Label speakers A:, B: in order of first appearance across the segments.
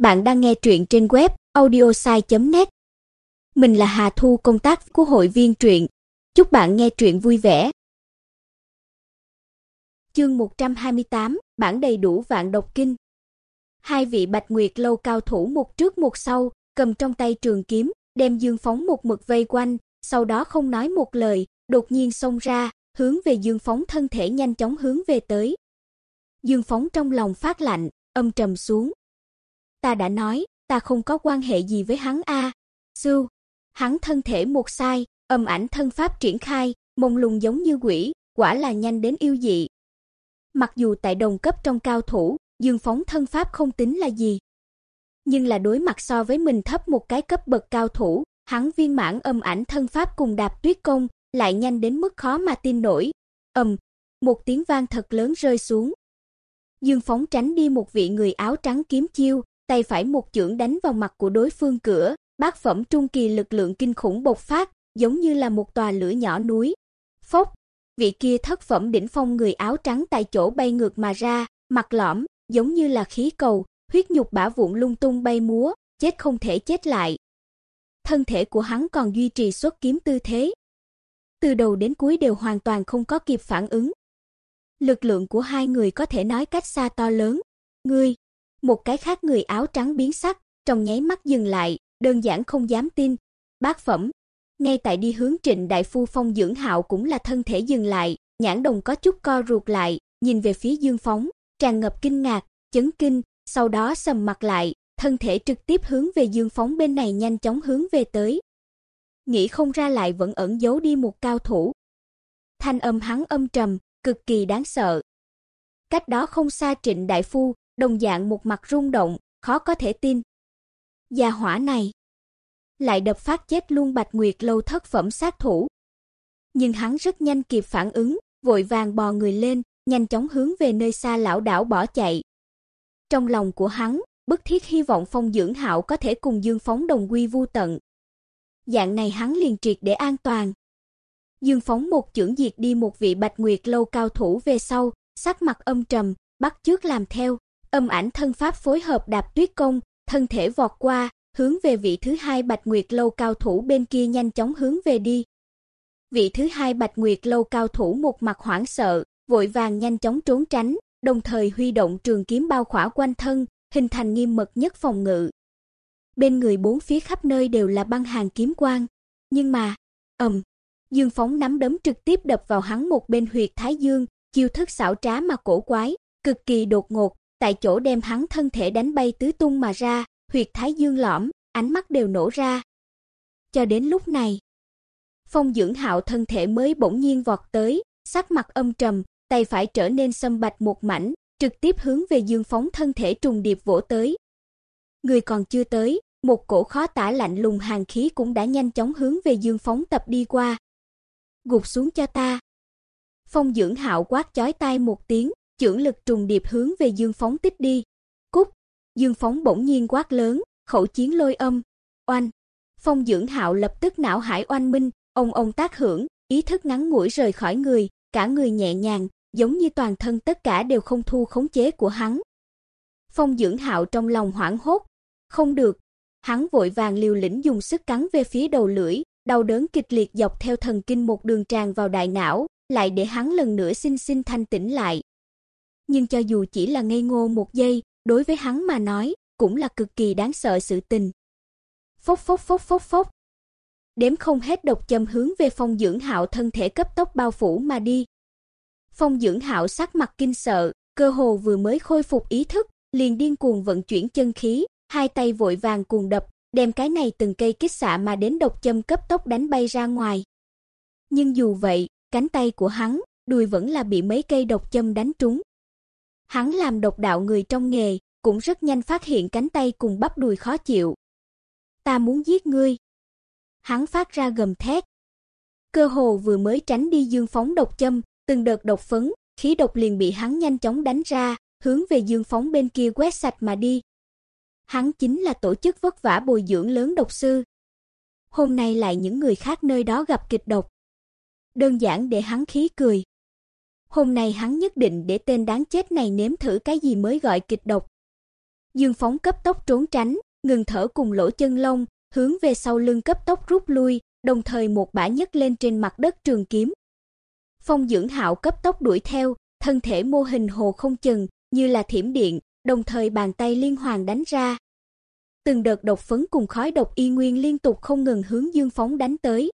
A: Bạn đang nghe truyện trên web audiosai.net. Mình là Hà Thu công tác của hội viên truyện. Chúc bạn nghe truyện vui vẻ. Chương 128, bản đầy đủ vạn độc kinh. Hai vị Bạch Nguyệt lâu cao thủ một trước một sau, cầm trong tay trường kiếm, đem Dương Phóng một mực vây quanh, sau đó không nói một lời, đột nhiên xông ra, hướng về Dương Phóng thân thể nhanh chóng hướng về tới. Dương Phóng trong lòng phát lạnh, âm trầm xuống. Ta đã nói, ta không có quan hệ gì với hắn a. À. Hắn thân thể một sai, âm ảnh thân pháp triển khai, mông lung giống như quỷ, quả là nhanh đến yêu dị. Mặc dù tại đồng cấp trong cao thủ, Dương Phóng thân pháp không tính là gì, nhưng là đối mặt so với mình thấp một cái cấp bậc cao thủ, hắn viên mãn âm ảnh thân pháp cùng Đạp Tuyết công, lại nhanh đến mức khó mà tin nổi. Ầm, một tiếng vang thật lớn rơi xuống. Dương Phóng tránh đi một vị người áo trắng kiếm chiêu, tay phải một chưởng đánh vào mặt của đối phương cửa, bát phẩm trung kỳ lực lượng kinh khủng bộc phát, giống như là một tòa lửa nhỏ núi. Phốc, vị kia thất phẩm đỉnh phong người áo trắng tại chỗ bay ngược mà ra, mặt lõm, giống như là khí cầu, huyết nhục bả vụn lung tung bay múa, chết không thể chết lại. Thân thể của hắn còn duy trì xuất kiếm tư thế. Từ đầu đến cuối đều hoàn toàn không có kịp phản ứng. Lực lượng của hai người có thể nói cách xa to lớn. Ngươi, một cái khác người áo trắng biến sắc, trong nháy mắt dừng lại, đơn giản không dám tin. Bác phẩm, ngay tại đi hướng Trịnh đại phu Phong Dưỡng Hạo cũng là thân thể dừng lại, nhãn đồng có chút co ruột lại, nhìn về phía Dương Phóng, tràn ngập kinh ngạc, chấn kinh, sau đó sầm mặt lại, thân thể trực tiếp hướng về Dương Phóng bên này nhanh chóng hướng về tới. Nghĩ không ra lại vẫn ẩn giấu đi một cao thủ. Thanh âm hắn âm trầm, cực kỳ đáng sợ. Cách đó không xa Trịnh đại phu, đồng dạng một mặt rung động, khó có thể tin. Gia hỏa này lại đập phát chết luôn Bạch Nguyệt lâu thất phẩm sát thủ. Nhưng hắn rất nhanh kịp phản ứng, vội vàng bò người lên, nhanh chóng hướng về nơi xa lão đảo bỏ chạy. Trong lòng của hắn, bức thiết hy vọng Phong Dưỡng Hạo có thể cùng Dương Phóng đồng quy vu tận. Dạng này hắn liền triệt để an toàn. Dương Phóng một chưởng diệt đi một vị Bạch Nguyệt lâu cao thủ về sau, sắc mặt âm trầm, bắt chước làm theo, Âm ảnh thân pháp phối hợp đạp tuyết công, thân thể vọt qua, hướng về vị thứ hai Bạch Nguyệt lâu cao thủ bên kia nhanh chóng hướng về đi. Vị thứ hai Bạch Nguyệt lâu cao thủ một mặt hoảng sợ, vội vàng nhanh chóng trốn tránh, đồng thời huy động trường kiếm bao khỏa quanh thân, hình thành nghiêm mật nhất phòng ngự. Bên người bốn phía khắp nơi đều là băng hàng kiếm quang, nhưng mà, ầm, Dương Phóng nắm đấm trực tiếp đập vào hắn một bên huyệt thái dương, chiêu thức xảo trá mà cổ quái, cực kỳ đột ngột, tại chỗ đem hắn thân thể đánh bay tứ tung mà ra, huyệt thái dương lõm, ánh mắt đều nổ ra. Cho đến lúc này, Phong Dưỡng Hạo thân thể mới bỗng nhiên vọt tới, sắc mặt âm trầm, tay phải trở nên sâm bạch một mảnh, trực tiếp hướng về Dương Phóng thân thể trùng điệp vỗ tới. Người còn chưa tới, một cổ khó tả lạnh lùng hàn khí cũng đã nhanh chóng hướng về Dương Phóng tập đi qua. Gục xuống cho ta. Phong Dưỡng Hạo quát chói tai một tiếng, chưởng lực trùng điệp hướng về Dương Phóng tích đi. Cút! Dương Phóng bỗng nhiên quát lớn, khẩu chiến lôi âm, oanh. Phong Dưỡng Hạo lập tức não hải oanh minh, ông ông tác hưởng, ý thức ngắn ngủi rời khỏi người, cả người nhẹ nhàng, giống như toàn thân tất cả đều không thu khống chế của hắn. Phong Dưỡng Hạo trong lòng hoảng hốt, không được, hắn vội vàng liều lĩnh dùng sức cắn về phía đầu lưỡi, đau đớn kịch liệt dọc theo thần kinh một đường tràn vào đại não, lại để hắn lần nữa sinh sinh thanh tĩnh lại nhưng cho dù chỉ là ngây ngô một giây, đối với hắn mà nói, cũng là cực kỳ đáng sợ sự tình. Phốc phốc phốc phốc phốc. Đếm không hết độc châm hướng về Phong Dưỡng Hạo thân thể cấp tốc bao phủ mà đi. Phong Dưỡng Hạo sắc mặt kinh sợ, cơ hồ vừa mới khôi phục ý thức, liền điên cuồng vận chuyển chân khí, hai tay vội vàng cuồng đập, đem cái này từng cây kích xạ mà đến độc châm cấp tốc đánh bay ra ngoài. Nhưng dù vậy, cánh tay của hắn, đùi vẫn là bị mấy cây độc châm đánh trúng. Hắn làm độc đạo người trong nghề, cũng rất nhanh phát hiện cánh tay cùng bắp đùi khó chịu. Ta muốn giết ngươi. Hắn phát ra gầm thét. Cơ hồ vừa mới tránh đi Dương Phóng độc châm, từng đợt độc phấn, khí độc liền bị hắn nhanh chóng đánh ra, hướng về Dương Phóng bên kia quét sạch mà đi. Hắn chính là tổ chức vất vả bồi dưỡng lớn độc sư. Hôm nay lại những người khác nơi đó gặp kịch độc. Đơn giản để hắn khí cười. Hôm nay hắn nhất định để tên đáng chết này nếm thử cái gì mới gọi kịch độc. Dương Phóng cấp tốc trốn tránh, ngừng thở cùng lỗ chân lông, hướng về sau lưng cấp tốc rút lui, đồng thời một bả nhấc lên trên mặt đất trường kiếm. Phong Dưỡng Hạo cấp tốc đuổi theo, thân thể mô hình hồ không chừng, như là thiểm điện, đồng thời bàn tay liên hoàn đánh ra. Từng đợt độc phấn cùng khói độc y nguyên liên tục không ngừng hướng Dương Phóng đánh tới.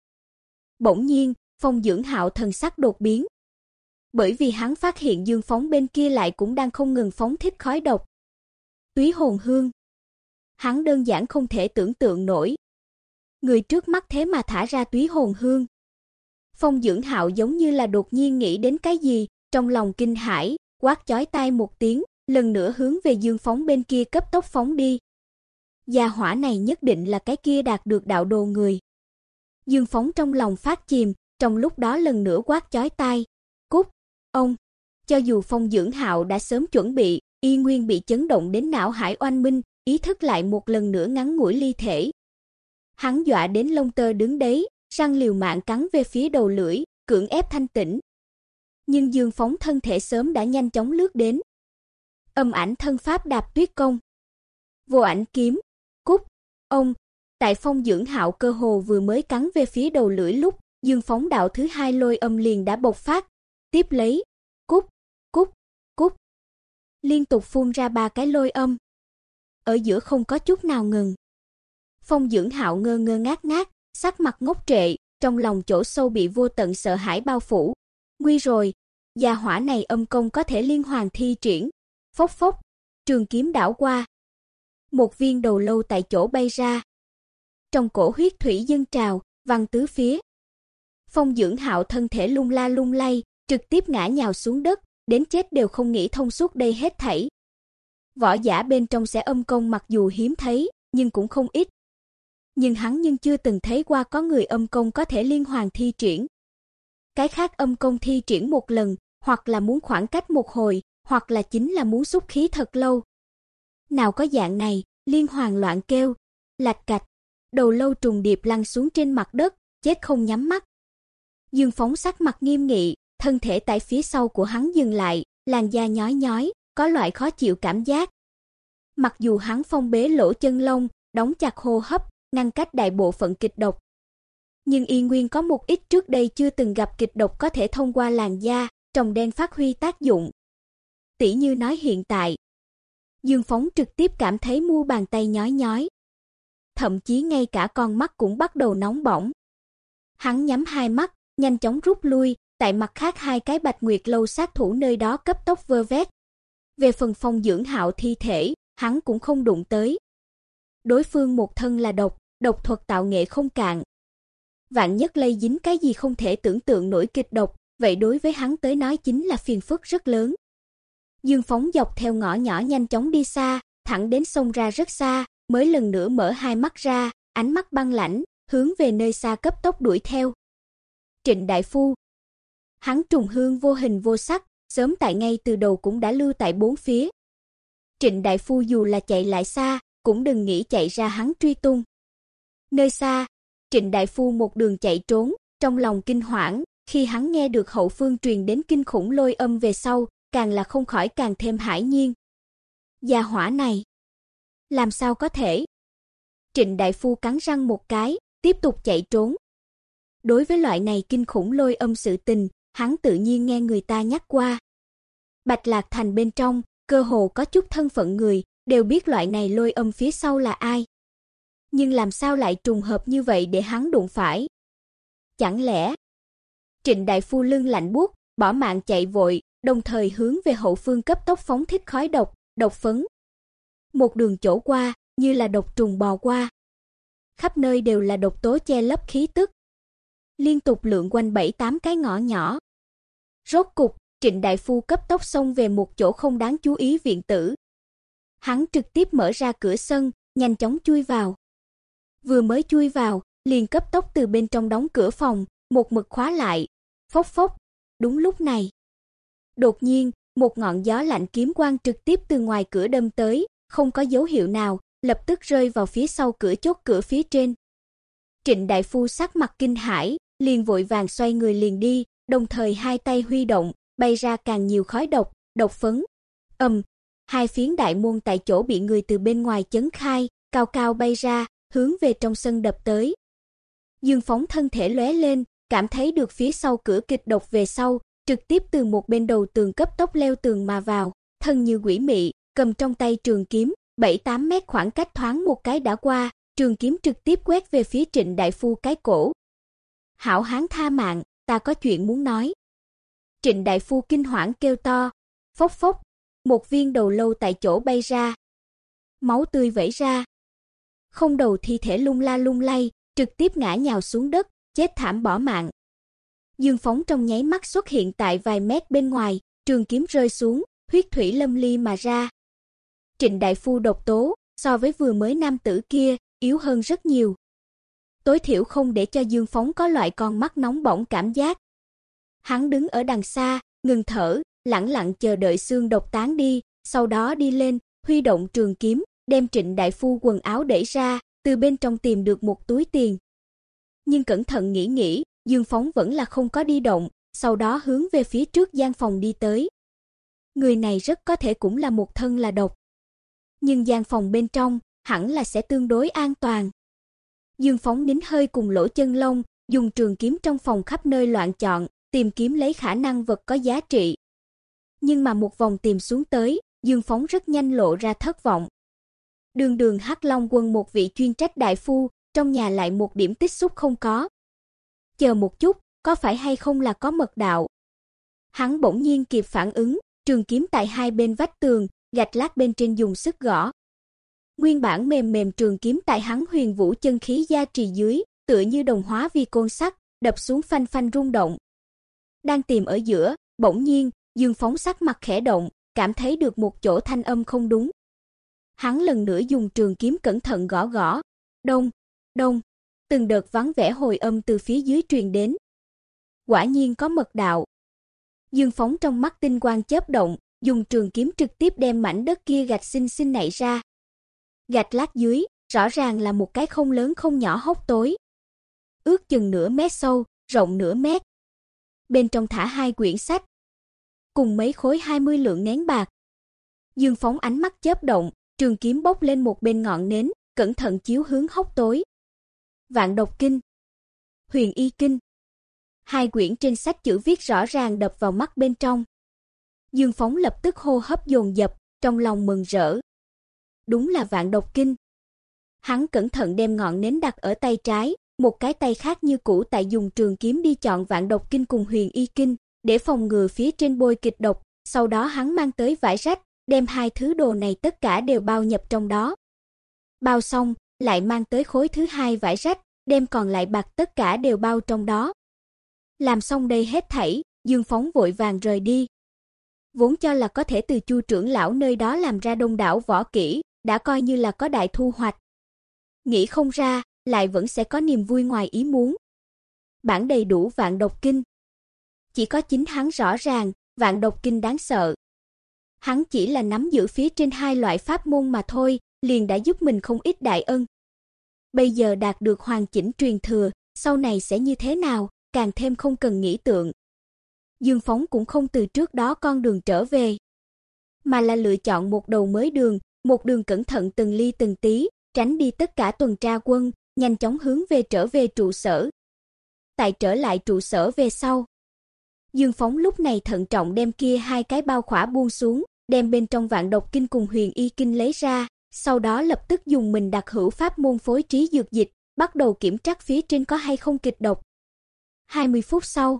A: Bỗng nhiên, Phong Dưỡng Hạo thần sắc đột biến. Bởi vì hắn phát hiện Dương Phóng bên kia lại cũng đang không ngừng phóng thích khói độc. Túy hồn hương. Hắn đơn giản không thể tưởng tượng nổi. Người trước mắt thế mà thả ra túy hồn hương. Phong Dưỡng Hạo giống như là đột nhiên nghĩ đến cái gì, trong lòng kinh hãi, quát chói tai một tiếng, lần nữa hướng về Dương Phóng bên kia cấp tốc phóng đi. Gia hỏa này nhất định là cái kia đạt được đạo đồ người. Dương Phóng trong lòng phát chìm, trong lúc đó lần nữa quát chói tai, ông!" Cho dù Phong Dưỡng Hạo đã sớm chuẩn bị, y nguyên bị chấn động đến não hải oanh minh, ý thức lại một lần nữa ngắn ngủi ly thể. Hắn dọa đến lông tơ đứng đấy, răng liều mạng cắn về phía đầu lưỡi, cưỡng ép thanh tĩnh. Nhưng Dương Phóng thân thể sớm đã nhanh chóng lướt đến. Âm ảnh thân pháp đạp tuyết công. Vô ảnh kiếm, cúc, ông, tại Phong Dưỡng Hạo cơ hồ vừa mới cắn về phía đầu lưỡi lúc, Dương Phóng đạo thứ hai lôi âm liền đã bộc phát, tiếp lấy, cúp cúp cúp Liên tục phun ra ba cái lôi âm. Ở giữa không có chút nào ngừng. Phong Dưỡng Hạo ngơ ngơ ngác ngác, sắc mặt ngốc trệ, trong lòng chỗ sâu bị vô tận sợ hãi bao phủ. Nguy rồi, gia hỏa này âm công có thể liên hoàn thi triển. Phốc phốc, trường kiếm đảo qua. Một viên đầu lâu tại chỗ bay ra. Trong cổ huyết thủy dâng trào, văng tứ phía. Phong Dưỡng Hạo thân thể lung la lung lay, trực tiếp ngã nhào xuống đất, đến chết đều không nghĩ thông suốt đây hết thảy. Võ giả bên trong sẽ âm công mặc dù hiếm thấy, nhưng cũng không ít. Nhưng hắn nhưng chưa từng thấy qua có người âm công có thể liên hoàn thi triển. Cái khác âm công thi triển một lần, hoặc là muốn khoảng cách một hồi, hoặc là chính là muốn xúc khí thật lâu. Nào có dạng này, liên hoàn loạn kêu, lạch cạch, đầu lâu trùng điệp lăn xuống trên mặt đất, chết không nhắm mắt. Dương Phóng sắc mặt nghiêm nghị, thân thể tại phía sau của hắn dừng lại, làn da nhói nhói, có loại khó chịu cảm giác. Mặc dù hắn phong bế lỗ chân lông, đóng chặt hô hấp, ngăn cách đại bộ phận kịch độc. Nhưng y nguyên có một ít trước đây chưa từng gặp kịch độc có thể thông qua làn da, trồng đen phát huy tác dụng. Tỷ như nói hiện tại, Dương Phóng trực tiếp cảm thấy mu bàn tay nhói nhói. Thậm chí ngay cả con mắt cũng bắt đầu nóng bỏng. Hắn nhắm hai mắt, nhanh chóng rút lui, tại mặt khác hai cái Bạch Nguyệt lâu sát thủ nơi đó cấp tốc vơ vét. Về phần Phong Dưỡng Hạo thi thể, hắn cũng không đụng tới. Đối phương một thân là độc, độc thuật tạo nghệ không cạn. Vạn nhất lây dính cái gì không thể tưởng tượng nổi kịch độc, vậy đối với hắn tới nói chính là phiền phức rất lớn. Dương Phóng dọc theo ngõ nhỏ nhanh chóng đi xa, thẳng đến sông ra rất xa, mới lần nữa mở hai mắt ra, ánh mắt băng lãnh, hướng về nơi xa cấp tốc đuổi theo. Trịnh đại phu. Hắn trùng hương vô hình vô sắc, sớm tại ngay từ đầu cũng đã lưu tại bốn phía. Trịnh đại phu dù là chạy lại xa, cũng đừng nghĩ chạy ra hắn truy tung. Nơi xa, Trịnh đại phu một đường chạy trốn, trong lòng kinh hoảng, khi hắn nghe được hậu phương truyền đến kinh khủng lôi âm về sau, càng là không khỏi càng thêm hải nhiên. Gia hỏa này, làm sao có thể? Trịnh đại phu cắn răng một cái, tiếp tục chạy trốn. Đối với loại này kinh khủng lôi âm sự tình, hắn tự nhiên nghe người ta nhắc qua. Bạch Lạc Thành bên trong, cơ hồ có chút thân phận người, đều biết loại này lôi âm phía sau là ai. Nhưng làm sao lại trùng hợp như vậy để hắn đụng phải? Chẳng lẽ Trịnh đại phu lưng lạnh buốt, bỏ mạng chạy vội, đồng thời hướng về hậu phương cấp tốc phóng thích khói độc, độc phấn. Một đường chỗ qua, như là độc trùng bò qua. Khắp nơi đều là độc tố che lấp khí tức. Liên tục lượn quanh bảy tám cái ngõ nhỏ. Rốt cục, Trịnh đại phu cấp tốc xông về một chỗ không đáng chú ý viện tử. Hắn trực tiếp mở ra cửa sân, nhanh chóng chui vào. Vừa mới chui vào, liền cấp tốc từ bên trong đóng cửa phòng, một mực khóa lại. Phốc phốc. Đúng lúc này, đột nhiên, một ngọn gió lạnh kiếm quang trực tiếp từ ngoài cửa đâm tới, không có dấu hiệu nào, lập tức rơi vào phía sau cửa chốt cửa phía trên. Trịnh đại phu sắc mặt kinh hãi, liền vội vàng xoay người liền đi, đồng thời hai tay huy động, bay ra càng nhiều khói độc, độc phấn. Ầm, hai phiến đại môn tại chỗ bị người từ bên ngoài chấn khai, cao cao bay ra, hướng về trong sân đập tới. Dương Phóng thân thể lóe lên, cảm thấy được phía sau cửa kịch độc về sau, trực tiếp từ một bên đầu tường cấp tốc leo tường mà vào, thân như quỷ mị, cầm trong tay trường kiếm, 7-8 mét khoảng cách thoáng một cái đã qua, trường kiếm trực tiếp quét về phía Trịnh đại phu cái cổ. "Hảo hán tha mạng, ta có chuyện muốn nói." Trịnh đại phu kinh hoảng kêu to, phốc phốc, một viên đầu lâu tại chỗ bay ra. Máu tươi vẩy ra. Không đầu thi thể lung la lung lay, trực tiếp ngã nhào xuống đất, chết thảm bỏ mạng. Dương phóng trong nháy mắt xuất hiện tại vài mét bên ngoài, trường kiếm rơi xuống, huyết thủy lâm ly mà ra. Trịnh đại phu độc tố, so với vừa mới nam tử kia, yếu hơn rất nhiều. Tối thiểu không để cho Dương Phóng có loại con mắt nóng bỏng cảm giác. Hắn đứng ở đằng xa, ngừng thở, lặng lặng chờ đợi xương độc tán đi, sau đó đi lên, huy động trường kiếm, đem Trịnh đại phu quần áo đẩy ra, từ bên trong tìm được một túi tiền. Nhưng cẩn thận nghĩ nghĩ, Dương Phóng vẫn là không có đi động, sau đó hướng về phía trước gian phòng đi tới. Người này rất có thể cũng là một thân là độc. Nhưng gian phòng bên trong hẳn là sẽ tương đối an toàn. Dương Phóng nín hơi cùng lỗ chân lông, dùng trường kiếm trong phòng khắp nơi loạn chọn, tìm kiếm lấy khả năng vật có giá trị. Nhưng mà một vòng tìm xuống tới, Dương Phóng rất nhanh lộ ra thất vọng. Đường Đường Hắc Long quân một vị chuyên trách đại phu, trong nhà lại một điểm tích xúc không có. Chờ một chút, có phải hay không là có mật đạo? Hắn bỗng nhiên kịp phản ứng, trường kiếm tại hai bên vách tường, gạch lát bên trên dùng sức gõ. Nguyên bản mềm mềm trường kiếm tại hắn huyền vũ chân khí gia trì dưới, tựa như đồng hóa vi côn sắt, đập xuống phanh phanh rung động. Đang tìm ở giữa, bỗng nhiên, Dương phóng sắc mặt khẽ động, cảm thấy được một chỗ thanh âm không đúng. Hắn lần nữa dùng trường kiếm cẩn thận gõ gõ. Đông, đông. Từng đợt vắng vẻ hồi âm từ phía dưới truyền đến. Quả nhiên có mật đạo. Dương phóng trong mắt tinh quang chớp động, dùng trường kiếm trực tiếp đem mảnh đất kia gạch xinh xinh nảy ra. Gạch lát dưới, rõ ràng là một cái không lớn không nhỏ hốc tối. Ước chừng nửa mét sâu, rộng nửa mét. Bên trong thả hai quyển sách, cùng mấy khối 20 lượng nén bạc. Dương phóng ánh mắt chớp động, trường kiếm bốc lên một bên ngọn nến, cẩn thận chiếu hướng hốc tối. Vạn độc kinh, Huyền y kinh. Hai quyển trên sách chữ viết rõ ràng đập vào mắt bên trong. Dương phóng lập tức hô hấp dồn dập, trong lòng mừng rỡ. Đúng là vạn độc kinh. Hắn cẩn thận đem ngọn nến đặt ở tay trái, một cái tay khác như cũ tại dùng trường kiếm đi chọn vạn độc kinh cùng huyền y kinh, để phòng ngừa phía trên bôi kịch độc, sau đó hắn mang tới vải rách, đem hai thứ đồ này tất cả đều bao nhập trong đó. Bao xong, lại mang tới khối thứ hai vải rách, đem còn lại bạc tất cả đều bao trong đó. Làm xong đây hết thảy, Dương Phóng vội vàng rời đi. Vốn cho là có thể từ Chu trưởng lão nơi đó làm ra đông đảo võ kỹ, đã coi như là có đại thu hoạch. Nghĩ không ra, lại vẫn sẽ có niềm vui ngoài ý muốn. Bản đầy đủ vạn độc kinh, chỉ có chính hắn rõ ràng, vạn độc kinh đáng sợ. Hắn chỉ là nắm giữ phía trên hai loại pháp môn mà thôi, liền đã giúp mình không ít đại ân. Bây giờ đạt được hoàn chỉnh truyền thừa, sau này sẽ như thế nào, càng thêm không cần nghĩ tượng. Dương Phóng cũng không từ trước đó con đường trở về, mà là lựa chọn một đầu mới đường, một đường cẩn thận từng ly từng tí, tránh đi tất cả tuần tra quân, nhanh chóng hướng về trở về trụ sở. Tại trở lại trụ sở về sau, Dương Phóng lúc này thận trọng đem kia hai cái bao khỏa buông xuống, đem bên trong vạn độc kinh cùng huyền y kinh lấy ra, sau đó lập tức dùng mình đặt hữu pháp môn phối trí dược dịch, bắt đầu kiểm tra phía trên có hay không kịch độc. 20 phút sau,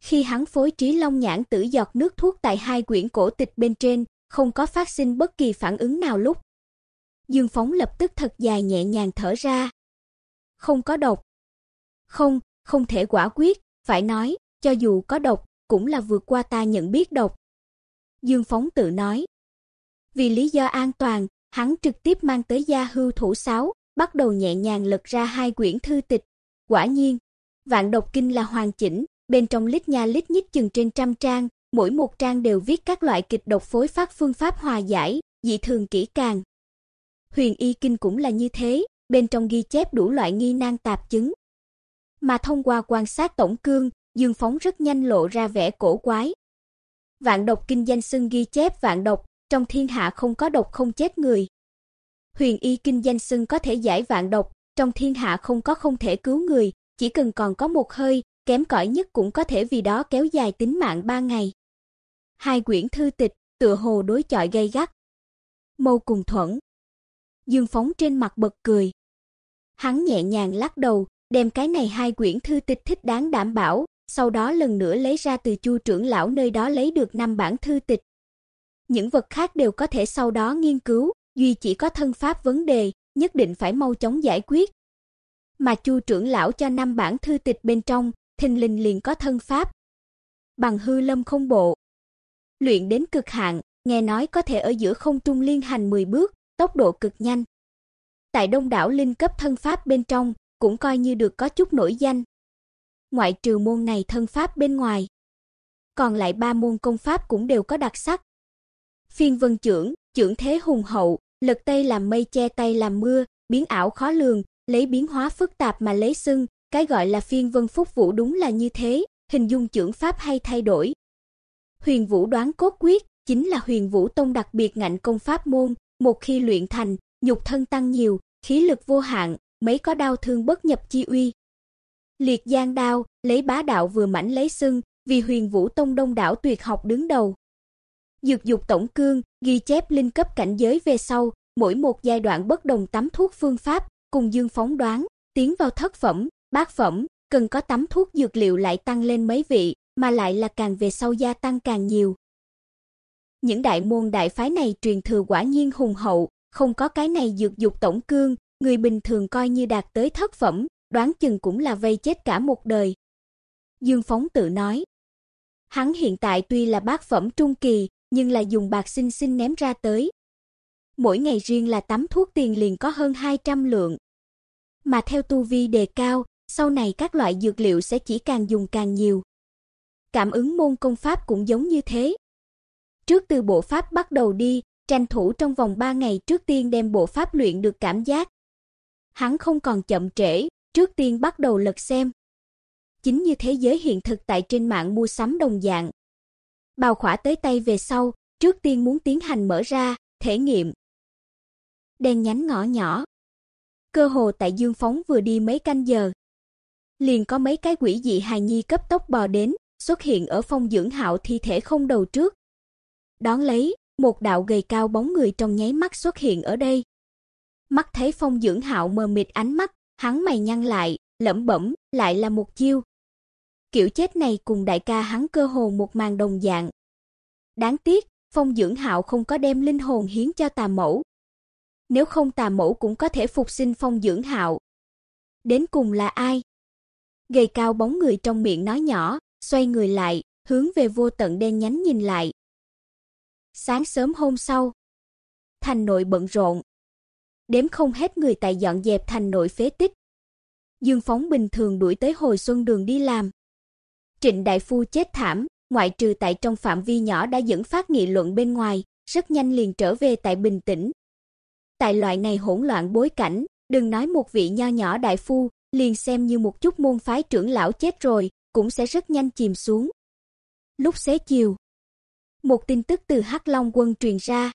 A: khi hắn phối trí long nhãn tử giọt nước thuốc tại hai quyển cổ tịch bên trên, không có phát sinh bất kỳ phản ứng nào lúc. Dương Phóng lập tức thật dài nhẹ nhàng thở ra. Không có độc. Không, không thể quả quyết, phải nói, cho dù có độc, cũng là vượt qua ta nhận biết độc. Dương Phóng tự nói. Vì lý do an toàn, hắn trực tiếp mang tới gia hưu thủ sáo, bắt đầu nhẹ nhàng lật ra hai quyển thư tịch. Quả nhiên, Vạn độc kinh là hoàn chỉnh, bên trong lít nha lít nhít chừng trên trăm trang, mỗi một trang đều viết các loại kịch độc phối phát phương pháp hòa giải, dị thường kỹ càng. Huyền y kinh cũng là như thế, bên trong ghi chép đủ loại nghi nan tạp chứng. Mà thông qua quan sát tổng cương, Dương Phóng rất nhanh lộ ra vẻ cổ quái. Vạn độc kinh danh xưng ghi chép vạn độc, trong thiên hạ không có độc không chết người. Huyền y kinh danh xưng có thể giải vạn độc, trong thiên hạ không có không thể cứu người, chỉ cần còn có một hơi, kém cỏi nhất cũng có thể vì đó kéo dài tính mạng ba ngày. Hai quyển thư tịch, tựa hồ đối chọi gay gắt. Mâu cùng thuẫn. Dương Phóng trên mặt bật cười. Hắn nhẹ nhàng lắc đầu, đem cái này hai quyển thư tịch thích đáng đảm bảo, sau đó lần nữa lấy ra từ Chu trưởng lão nơi đó lấy được năm bản thư tịch. Những vật khác đều có thể sau đó nghiên cứu, duy chỉ có thân pháp vấn đề, nhất định phải mau chóng giải quyết. Mà Chu trưởng lão cho năm bản thư tịch bên trong, thình lình liền có thân pháp. Bằng hư lâm không bộ. Luyện đến cực hạn, nghe nói có thể ở giữa không trung liên hành 10 bước, tốc độ cực nhanh. Tại đông đảo linh cấp thân pháp bên trong, cũng coi như được có chút nổi danh. Ngoại trừ môn này thân pháp bên ngoài, còn lại ba môn công pháp cũng đều có đặc sắc. Phiên Vân trưởng, trưởng thế hùng hậu, lực tay làm mây che tay làm mưa, biến ảo khó lường, lấy biến hóa phức tạp mà lấy xưng, cái gọi là Phiên Vân Phúc Vũ đúng là như thế, hình dung trưởng pháp hay thay đổi. Huyền Vũ đoán cốt quyết chính là Huyền Vũ tông đặc biệt ngạnh công pháp môn, một khi luyện thành, nhục thân tăng nhiều, khí lực vô hạn, mấy có đau thương bất nhập chi uy. Liệt Giang đao, lấy bá đạo vừa mảnh lấy xưng, vì Huyền Vũ Tông đông đảo tuyệt học đứng đầu. Dược dục tổng cương, ghi chép linh cấp cảnh giới về sau, mỗi một giai đoạn bất đồng tắm thuốc phương pháp, cùng dương phóng đoán, tiến vào thất phẩm, bát phẩm, cần có tắm thuốc dược liệu lại tăng lên mấy vị, mà lại là càng về sau gia tăng càng nhiều. Những đại môn đại phái này truyền thừa quả nhiên hùng hậu, không có cái này dược dục tổng cương, người bình thường coi như đạt tới thất phẩm, đoán chừng cũng là vây chết cả một đời. Dương Phóng tự nói, hắn hiện tại tuy là bát phẩm trung kỳ, nhưng là dùng bạc sinh sinh ném ra tới. Mỗi ngày riêng là tắm thuốc tiền liền có hơn 200 lượng. Mà theo tu vi đề cao, sau này các loại dược liệu sẽ chỉ càng dùng càng nhiều. Cảm ứng môn công pháp cũng giống như thế. Trước từ bộ pháp bắt đầu đi, tranh thủ trong vòng 3 ngày trước tiên đem bộ pháp luyện được cảm giác. Hắn không còn chậm trễ, trước tiên bắt đầu lật xem. Chính như thế giới hiện thực tại trên mạng mua sắm đồng dạng. Bào khỏa tới tay về sau, trước tiên muốn tiến hành mở ra, thể nghiệm. Đen nhánh ngõ nhỏ. Cơ hồ tại Dương Phóng vừa đi mấy canh giờ, liền có mấy cái quỷ dị hài nhi cấp tốc bò đến, xuất hiện ở phong dưỡng hạo thi thể không đầu trước. Đón lấy, một đạo gầy cao bóng người trong nháy mắt xuất hiện ở đây. Mắt thấy phong dưỡng hạo mờ mịt ánh mắt, hắn mày nhăn lại, lẩm bẩm, lại là một chiêu. Kiểu chết này cùng đại ca hắn cơ hồ một màn đồng dạng. Đáng tiếc, phong dưỡng hạo không có đem linh hồn hiến cho tà mẫu. Nếu không tà mẫu cũng có thể phục sinh phong dưỡng hạo. Đến cùng là ai? Gầy cao bóng người trong miệng nói nhỏ, xoay người lại, hướng về vô tận đen nhánh nhìn lại. Sáng sớm hôm sau, thành nội bận rộn. Đếm không hết người tại dọn dẹp thành nội phế tích. Dương Phóng bình thường đuổi tới hồi xuân đường đi làm. Trịnh đại phu chết thảm, ngoại trừ tại trong phạm vi nhỏ đã dẫn phát nghị luận bên ngoài, rất nhanh liền trở về tại bình tĩnh. Tại loại này hỗn loạn bối cảnh, đừng nói một vị nho nhỏ đại phu, liền xem như một chút môn phái trưởng lão chết rồi, cũng sẽ rất nhanh chìm xuống. Lúc xế chiều, một tin tức từ Hắc Long quân truyền ra.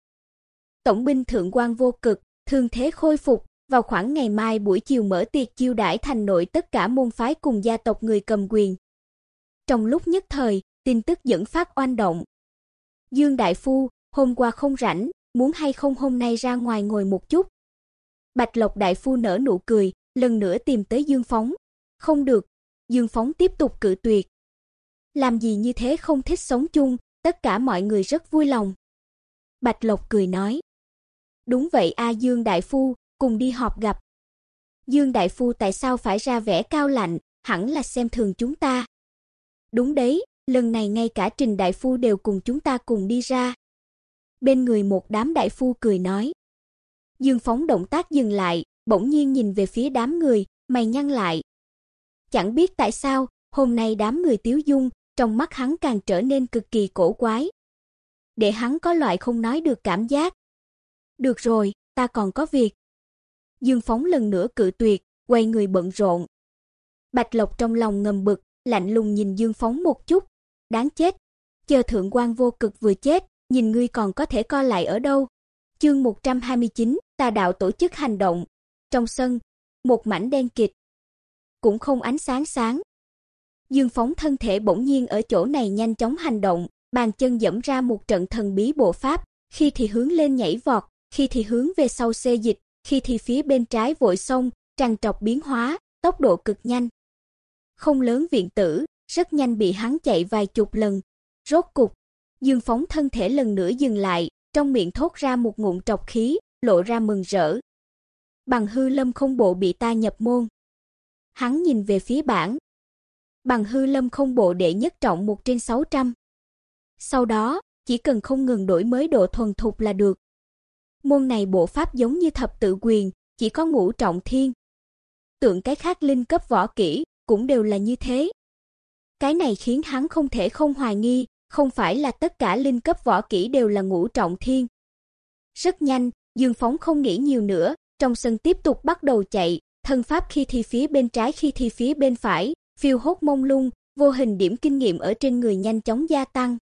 A: Tổng binh thượng quan vô cực, thương thế khôi phục, vào khoảng ngày mai buổi chiều mở tiệc chiêu đãi thành nội tất cả môn phái cùng gia tộc người cầm quyền. Trong lúc nhất thời, tin tức dẫn phát oanh động. Dương đại phu, hôm qua không rảnh, muốn hay không hôm nay ra ngoài ngồi một chút. Bạch Lộc đại phu nở nụ cười, lần nữa tìm tới Dương Phóng. Không được, Dương Phóng tiếp tục cự tuyệt. Làm gì như thế không thích sống chung, tất cả mọi người rất vui lòng. Bạch Lộc cười nói. Đúng vậy a Dương Đại Phu, cùng đi họp gặp. Dương Đại Phu tại sao phải ra vẻ cao lạnh, hẳn là xem thường chúng ta. Đúng đấy, lần này ngay cả Trình Đại Phu đều cùng chúng ta cùng đi ra. Bên người một đám Đại Phu cười nói. Dương Phóng động tác dừng lại, bỗng nhiên nhìn về phía đám người, mày nhăn lại. Chẳng biết tại sao, hôm nay đám người tiếu dung, trong mắt hắn càng trở nên cực kỳ cổ quái. Để hắn có loại không nói được cảm giác. Được rồi, ta còn có việc. Dương Phóng lần nữa cự tuyệt, quay người bận rộn. Bạch Lộc trong lòng ngầm bực, lạnh lùng nhìn Dương Phóng một chút, đáng chết. Chờ thượng quan vô cực vừa chết, nhìn ngươi còn có thể co lại ở đâu. Chương 129, tà đạo tổ chức hành động. Trong sân, một mảnh đen kịt, cũng không ánh sáng sáng. Dương Phóng thân thể bỗng nhiên ở chỗ này nhanh chóng hành động, bàn chân dẫm ra một trận thần bí bộ pháp, khi thì hướng lên nhảy vọt, khi thì hướng về sau xê dịch, khi thì phía bên trái vội xông, tràn trọc biến hóa, tốc độ cực nhanh. Không lớn viện tử, rất nhanh bị hắn chạy vài chục lần. Rốt cục, Dương Phóng thân thể lần nữa dừng lại, trong miệng thốt ra một ngụm trọc khí, lộ ra mừng rỡ. Bằng hư lâm không bộ bị ta nhập môn. Hắn nhìn về phía bảng. Bằng hư lâm không bộ đệ nhất trọng 1 trên 600. Sau đó, chỉ cần không ngừng đổi mới độ thuần thục là được. Môn này bộ pháp giống như thập tự quyền, chỉ có ngũ trọng thiên. Tượng cái khác linh cấp võ kỹ cũng đều là như thế. Cái này khiến hắn không thể không hoài nghi, không phải là tất cả linh cấp võ kỹ đều là ngũ trọng thiên. Rất nhanh, Dương Phóng không nghĩ nhiều nữa, trong sân tiếp tục bắt đầu chạy, thân pháp khi thì phía bên trái khi thì phía bên phải, phiêu hốt mông lung, vô hình điểm kinh nghiệm ở trên người nhanh chóng gia tăng.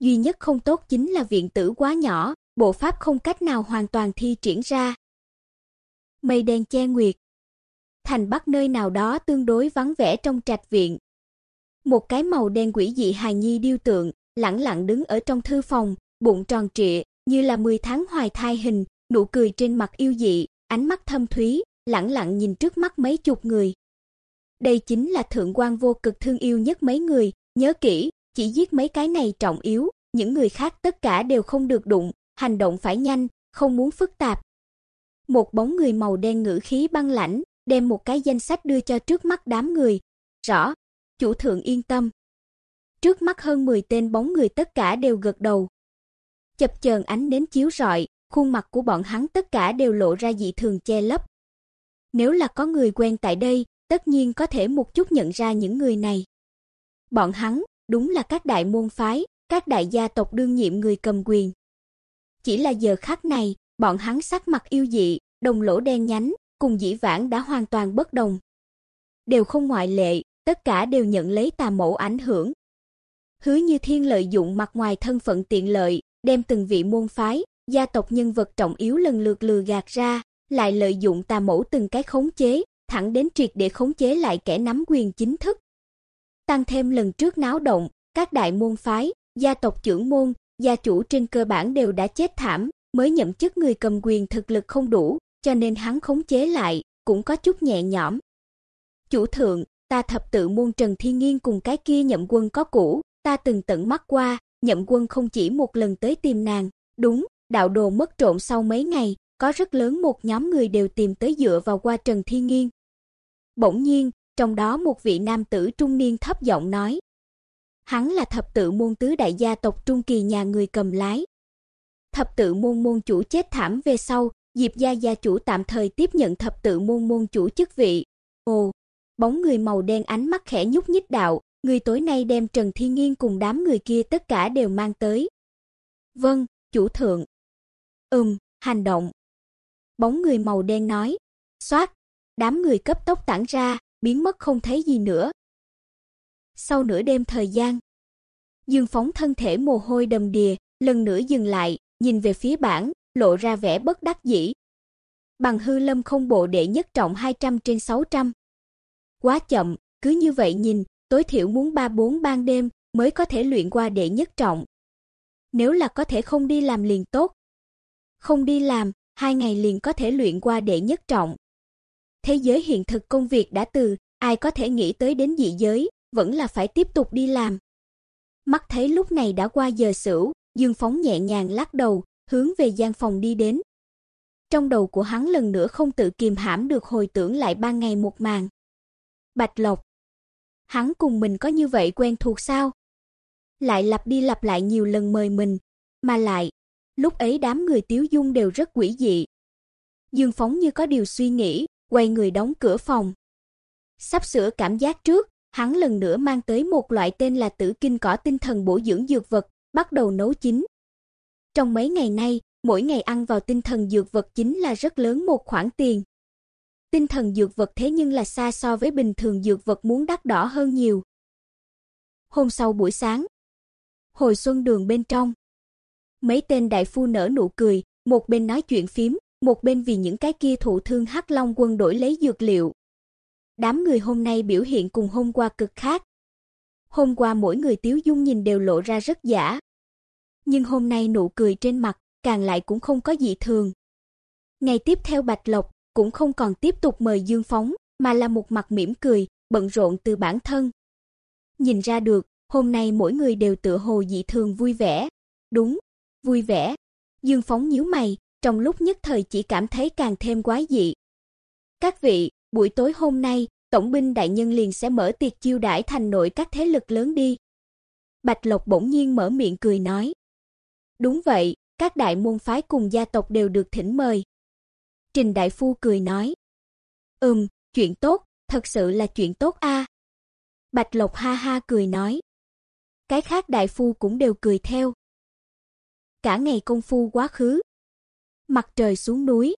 A: Duy nhất không tốt chính là viện tử quá nhỏ, bộ pháp không cách nào hoàn toàn thi triển ra. Mây đen che nguyệt. Thành Bắc nơi nào đó tương đối vắng vẻ trong trạch viện. Một cái màu đen quỷ dị hài nhi điêu tượng, lẳng lặng đứng ở trong thư phòng, bụng tròn trịa, như là 10 tháng hoài thai hình, nụ cười trên mặt yêu dị, ánh mắt thâm thúy, lẳng lặng nhìn trước mắt mấy chục người. Đây chính là thượng quan vô cực thương yêu nhất mấy người, nhớ kỹ, chỉ giết mấy cái này trọng yếu, những người khác tất cả đều không được đụng, hành động phải nhanh, không muốn phức tạp. Một bóng người màu đen ngữ khí băng lãnh, đem một cái danh sách đưa cho trước mắt đám người. Rõ, chủ thượng yên tâm. Trước mắt hơn 10 tên bóng người tất cả đều gật đầu. Chập chờn ánh đến chiếu rọi, khuôn mặt của bọn hắn tất cả đều lộ ra dị thường che lấp. Nếu là có người quen tại đây, tất nhiên có thể một chút nhận ra những người này. Bọn hắn đúng là các đại môn phái, các đại gia tộc đương nhiệm người cầm quyền. Chỉ là giờ khắc này, bọn hắn sắc mặt yêu dị, đồng lỗ đen nhánh, cùng dĩ vãng đã hoàn toàn bất đồng. Đều không ngoại lệ, tất cả đều nhận lấy tà mẫu ảnh hưởng. Hứa Như Thiên lợi dụng mặt ngoài thân phận tiện lợi, đem từng vị môn phái, gia tộc nhân vật trọng yếu lần lượt lừa gạt ra, lại lợi dụng tà mẫu từng cái khống chế, thẳng đến triệt để khống chế lại kẻ nắm quyền chính thức. Tăng thêm lần trước náo động, các đại môn phái, gia tộc trưởng môn, gia chủ trên cơ bản đều đã chết thảm, mới nhậm chức người cầm quyền thực lực không đủ, cho nên hắn khống chế lại, cũng có chút nhẹ nhõm. Chủ thượng, ta thập tự môn Trần Thiên Nghiên cùng cái kia nhậm quân có cũ, ta từng tận mắt qua, nhậm quân không chỉ một lần tới tìm nàng, đúng, đạo đồ mất trộm sau mấy ngày, có rất lớn một nhóm người đều tìm tới dựa vào qua Trần Thiên Nghiên. Bỗng nhiên, trong đó một vị nam tử trung niên thấp giọng nói: Hắn là thập tự môn tứ đại gia tộc trung kỳ nhà người cầm lái. Thập tự môn môn chủ chết thảm về sau, Diệp gia gia chủ tạm thời tiếp nhận thập tự môn môn chủ chức vị. Ồ, bóng người màu đen ánh mắt khẽ nhúc nhích đạo, người tối nay đem Trần Thiên Nghiên cùng đám người kia tất cả đều mang tới. Vâng, chủ thượng. Ừm, hành động. Bóng người màu đen nói. Soát, đám người cấp tốc tản ra, biến mất không thấy gì nữa. Sau nửa đêm thời gian, Dương Phóng thân thể mồ hôi đầm đìa, lần nữa dừng lại, nhìn về phía bảng, lộ ra vẻ bất đắc dĩ. Bằng hư lâm không bộ đệ nhất trọng 200 trên 600. Quá chậm, cứ như vậy nhìn, tối thiểu muốn 3-4 ban đêm mới có thể luyện qua đệ nhất trọng. Nếu là có thể không đi làm liền tốt. Không đi làm, hai ngày liền có thể luyện qua đệ nhất trọng. Thế giới hiện thực công việc đã từ, ai có thể nghĩ tới đến dị giới, vẫn là phải tiếp tục đi làm. Mắt thấy lúc này đã qua giờ sửu, Dương Phóng nhẹ nhàng lắc đầu, hướng về gian phòng đi đến. Trong đầu của hắn lần nữa không tự kiềm hãm được hồi tưởng lại ba ngày một màn. Bạch Lộc. Hắn cùng mình có như vậy quen thuộc sao? Lại lặp đi lặp lại nhiều lần mời mình, mà lại, lúc ấy đám người Tiếu Dung đều rất quỷ dị. Dương Phóng như có điều suy nghĩ, quay người đóng cửa phòng. Sắp sửa cảm giác trước, hắn lần nữa mang tới một loại tên là Tử Kinh cỏ tinh thần bổ dưỡng dược vật, bắt đầu nấu chín. Trong mấy ngày nay, mỗi ngày ăn vào tinh thần dược vật chính là rất lớn một khoản tiền. Tinh thần dược vật thế nhưng là xa so với bình thường dược vật muốn đắt đỏ hơn nhiều. Hôm sau buổi sáng, hồi xuân đường bên trong, Mấy tên đại phu nở nụ cười, một bên nói chuyện phím, một bên vì những cái kia thụ thương Hắc Long quân đổi lấy dược liệu. Đám người hôm nay biểu hiện cùng hôm qua cực khác. Hôm qua mỗi người Tiếu Dung nhìn đều lộ ra rất giả. Nhưng hôm nay nụ cười trên mặt càng lại cũng không có dị thường. Ngày tiếp theo Bạch Lộc cũng không còn tiếp tục mời Dương Phóng, mà là một mặt mỉm cười, bận rộn từ bản thân. Nhìn ra được, hôm nay mỗi người đều tựa hồ dị thường vui vẻ. Đúng, vui vẻ. Dương Phóng nhíu mày, trong lúc nhất thời chỉ cảm thấy càng thêm quái dị. Các vị, buổi tối hôm nay, tổng binh đại nhân liền sẽ mở tiệc chiêu đãi thành nội các thế lực lớn đi. Bạch Lộc bỗng nhiên mở miệng cười nói. Đúng vậy, các đại môn phái cùng gia tộc đều được thỉnh mời. Trình Đại Phu cười nói. Ừm, chuyện tốt, thật sự là chuyện tốt a. Bạch Lộc ha ha cười nói. Cái khác đại phu cũng đều cười theo. Cả ngày công phu quá khứ. Mặt trời xuống núi.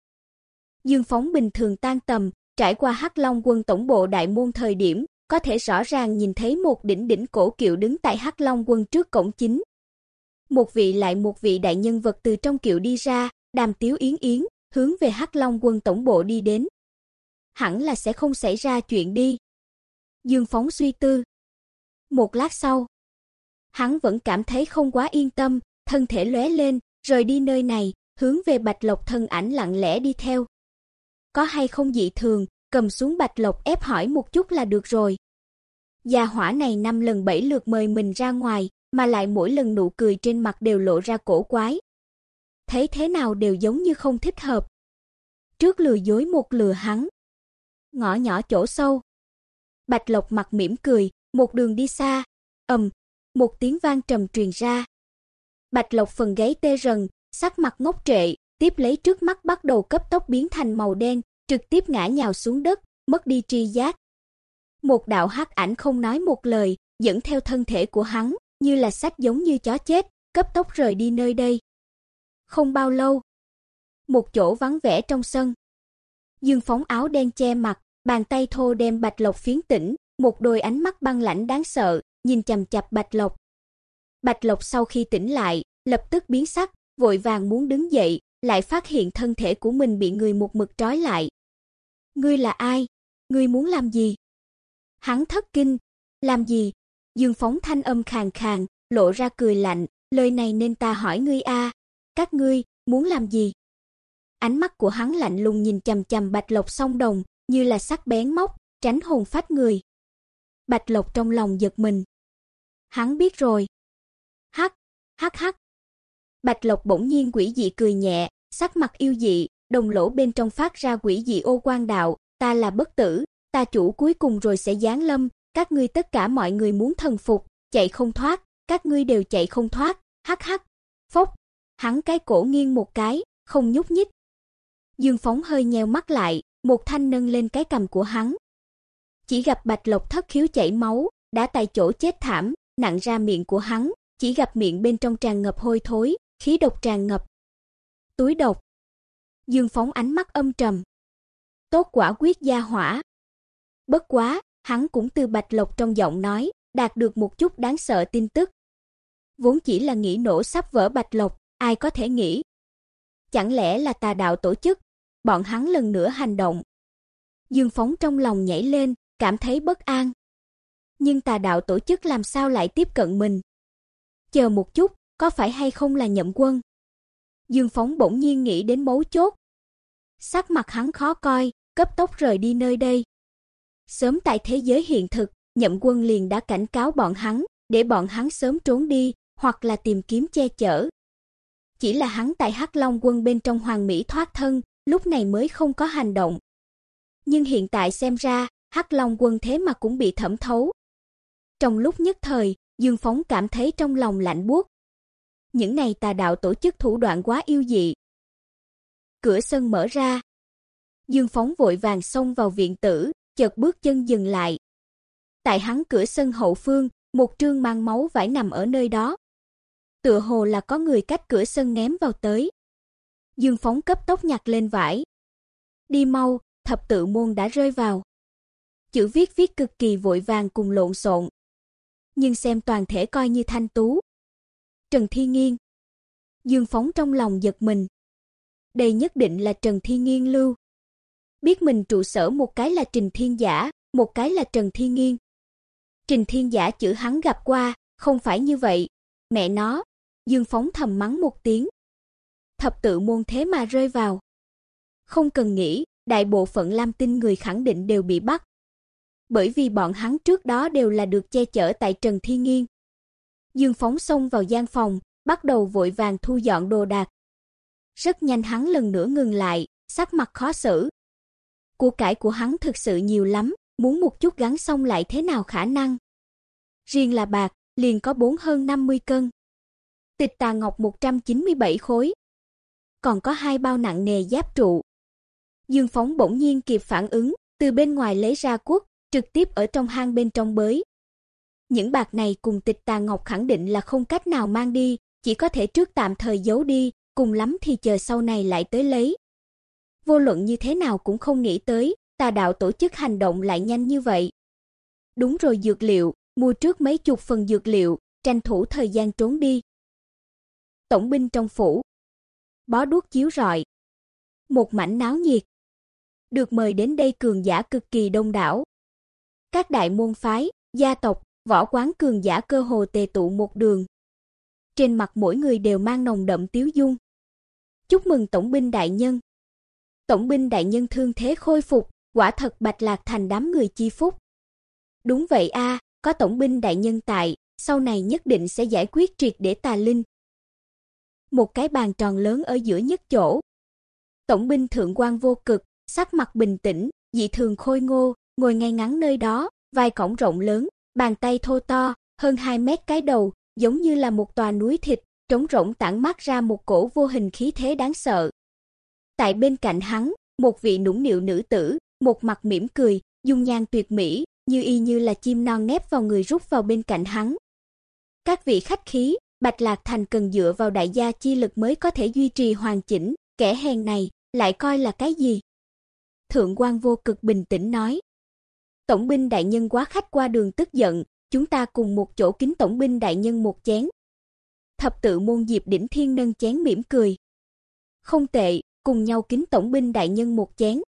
A: Dương phóng bình thường tan tầm, trải qua Hắc Long quân tổng bộ đại môn thời điểm, có thể rõ ràng nhìn thấy một đỉnh đỉnh cổ kiệu đứng tại Hắc Long quân trước cổng chính. Một vị lại một vị đại nhân vật từ trong kiệu đi ra, đàm tiếu yến yến, hướng về Hắc Long quân tổng bộ đi đến. Hẳn là sẽ không xảy ra chuyện đi. Dương Phóng suy tư. Một lát sau, hắn vẫn cảm thấy không quá yên tâm, thân thể lóe lên, rời đi nơi này, hướng về Bạch Lộc thân ảnh lặng lẽ đi theo. Có hay không dị thường, cầm xuống Bạch Lộc ép hỏi một chút là được rồi. Gia hỏa này năm lần bảy lượt mời mình ra ngoài, mà lại mỗi lần nụ cười trên mặt đều lộ ra cổ quái. Thấy thế nào đều giống như không thích hợp. Trước lừa dối một lừa hắn. Ngõ nhỏ chỗ sâu. Bạch Lộc mặt mỉm cười, một đường đi xa. Ầm, một tiếng vang trầm truyền ra. Bạch Lộc phần gáy tê rần, sắc mặt ngốc trệ, tiếp lấy trước mắt bắt đầu cấp tốc biến thành màu đen, trực tiếp ngã nhào xuống đất, mất đi tri giác. Một đạo hắc ảnh không nói một lời, dẫn theo thân thể của hắn, như là sách giống như chó chết, cấp tốc rời đi nơi đây. Không bao lâu, một chỗ vắng vẻ trong sân. Dương phóng áo đen che mặt, bàn tay thô đem Bạch Lộc phiến tỉnh, một đôi ánh mắt băng lãnh đáng sợ, nhìn chằm chằm Bạch Lộc. Bạch Lộc sau khi tỉnh lại, lập tức biến sắc, vội vàng muốn đứng dậy, lại phát hiện thân thể của mình bị người một mực trói lại. Ngươi là ai? Ngươi muốn làm gì? Hắn thất kinh, làm gì? Dương Phóng thanh âm khàn khàn, lộ ra cười lạnh, lời này nên ta hỏi ngươi a, các ngươi muốn làm gì? Ánh mắt của hắn lạnh lùng nhìn chằm chằm Bạch Lộc song đồng, như là sắc bén móc, tránh hồn phách người. Bạch Lộc trong lòng giật mình. Hắn biết rồi. Hắc, hắc. Bạch Lộc bỗng nhiên quỷ dị cười nhẹ, sắc mặt yêu dị, đồng lỗ bên trong phát ra quỷ dị ô quang đạo, ta là bất tử, ta chủ cuối cùng rồi sẽ giáng lâm, các ngươi tất cả mọi người muốn thần phục, chạy không thoát, các ngươi đều chạy không thoát. Hắc hắc. Phốc, hắn cái cổ nghiêng một cái, không nhúc nhích. Dương Phóng hơi nheo mắt lại, một thanh nâng lên cái cầm của hắn. Chỉ gặp Bạch Lộc thất khiếu chảy máu, đã tại chỗ chết thảm, nặng ra miệng của hắn, chỉ gặp miệng bên trong tràn ngập hôi thối, khí độc tràn ngập. Túi độc. Dương Phóng ánh mắt âm trầm. Tốt quả quyết gia hỏa. Bất quá, hắn cũng từ Bạch Lộc trong giọng nói, đạt được một chút đáng sợ tin tức. Vốn chỉ là nghĩ nổ sắp vỡ Bạch Lộc, ai có thể nghĩ. Chẳng lẽ là tà đạo tổ chức, bọn hắn lần nữa hành động. Dương Phóng trong lòng nhảy lên, cảm thấy bất an. Nhưng tà đạo tổ chức làm sao lại tiếp cận mình? Chờ một chút, có phải hay không là nhậm quân? Dương Phóng bỗng nhiên nghĩ đến mấu chốt. Sắc mặt hắn khó coi, cấp tốc rời đi nơi đây. Sớm tại thế giới hiện thực, nhậm quân liền đã cảnh cáo bọn hắn, để bọn hắn sớm trốn đi, hoặc là tìm kiếm che chở. Chỉ là hắn tại Hắc Long quân bên trong hoàng mỹ thoát thân, lúc này mới không có hành động. Nhưng hiện tại xem ra, Hắc Long quân thế mà cũng bị thẩm thấu. Trong lúc nhất thời, Dương Phóng cảm thấy trong lòng lạnh buốt. Những này tà đạo tổ chức thủ đoạn quá yêu dị. Cửa sân mở ra. Dương Phóng vội vàng xông vào viện tử, chợt bước chân dừng lại. Tại hắn cửa sân hậu phương, một trương mang máu vải nằm ở nơi đó. Tựa hồ là có người cách cửa sân ném vào tới. Dương Phóng cấp tốc nhặt lên vải. Đi mau, thập tự môn đã rơi vào. Chữ viết viết cực kỳ vội vàng cùng lộn xộn. Nhưng xem toàn thể coi như thanh tú. Trần Thi Nghiên Dương Phóng trong lòng giật mình. Đây nhất định là Trần thi Nghiên lưu. Biết mình trụ sở một cái là Trình Thiên Giả, một cái là Trần thi Nghiên. Trình Thiên Giả chữ hắn gặp qua, không phải như vậy. Mẹ nó, Dương Phóng thầm mắng một tiếng. Thập tự môn thế mà rơi vào. Không cần nghĩ, đại bộ phận Lam Tinh người khẳng định đều bị bắt. Bởi vì bọn hắn trước đó đều là được che chở tại Trần Thiên Nghiên. Dương Phóng xông vào gian phòng, bắt đầu vội vàng thu dọn đồ đạc. Rất nhanh hắn lần nữa ngừng lại, sắc mặt khó xử. Của cải của hắn thực sự nhiều lắm, muốn một chút gắn xong lại thế nào khả năng. Riêng là bạc, liền có bốn hơn 50 cân. Tịch tà ngọc 197 khối. Còn có hai bao nặng nề giáp trụ. Dương Phóng bỗng nhiên kịp phản ứng, từ bên ngoài lấy ra cuốc, trực tiếp ở trong hang bên trong bới. Những bạc này cùng tịch tà ngọc khẳng định là không cách nào mang đi, chỉ có thể trước tạm thời giấu đi, cùng lắm thì chờ sau này lại tới lấy. Vô luận như thế nào cũng không nghĩ tới, tà đạo tổ chức hành động lại nhanh như vậy. Đúng rồi dược liệu, mua trước mấy chục phần dược liệu, tranh thủ thời gian trốn đi. Tổng binh trong phủ. Bó đuốc chiếu rọi. Một mảnh náo nhiệt. Được mời đến đây cường giả cực kỳ đông đảo. Các đại môn phái, gia tộc, võ quán cường giả cơ hồ tề tụ một đường. Trên mặt mỗi người đều mang nồng đậm tiếu dung. Chúc mừng tổng binh đại nhân. Tổng binh đại nhân thương thế khôi phục, quả thật Bạch Lạc thành đám người chi phúc. Đúng vậy a, có tổng binh đại nhân tại, sau này nhất định sẽ giải quyết triệt để tà linh. Một cái bàn tròn lớn ở giữa nhất chỗ. Tổng binh thượng quan vô cực, sắc mặt bình tĩnh, dị thường khôi ngô, ngồi ngay ngắn nơi đó, vai cổng rộng lớn, bàn tay thô to, hơn 2 mét cái đầu, giống như là một tòa núi thịt, trống rỗng tản mát ra một cổ vô hình khí thế đáng sợ. Tại bên cạnh hắn, một vị nũng nịu nữ tử, một mặt mỉm cười, dung nhan tuyệt mỹ, như y như là chim non nép vào người rút vào bên cạnh hắn. Các vị khách khí, Bạch Lạc Thành cần dựa vào đại gia chi lực mới có thể duy trì hoàn chỉnh, kẻ hèn này lại coi là cái gì? Thượng quan vô cực bình tĩnh nói. Tổng binh đại nhân quá khách qua đường tức giận, chúng ta cùng một chỗ kính tổng binh đại nhân một chén. Thập tự môn Diệp Đỉnh Thiên nâng chén mỉm cười. Không tệ, cùng nhau kính tổng binh đại nhân một chén.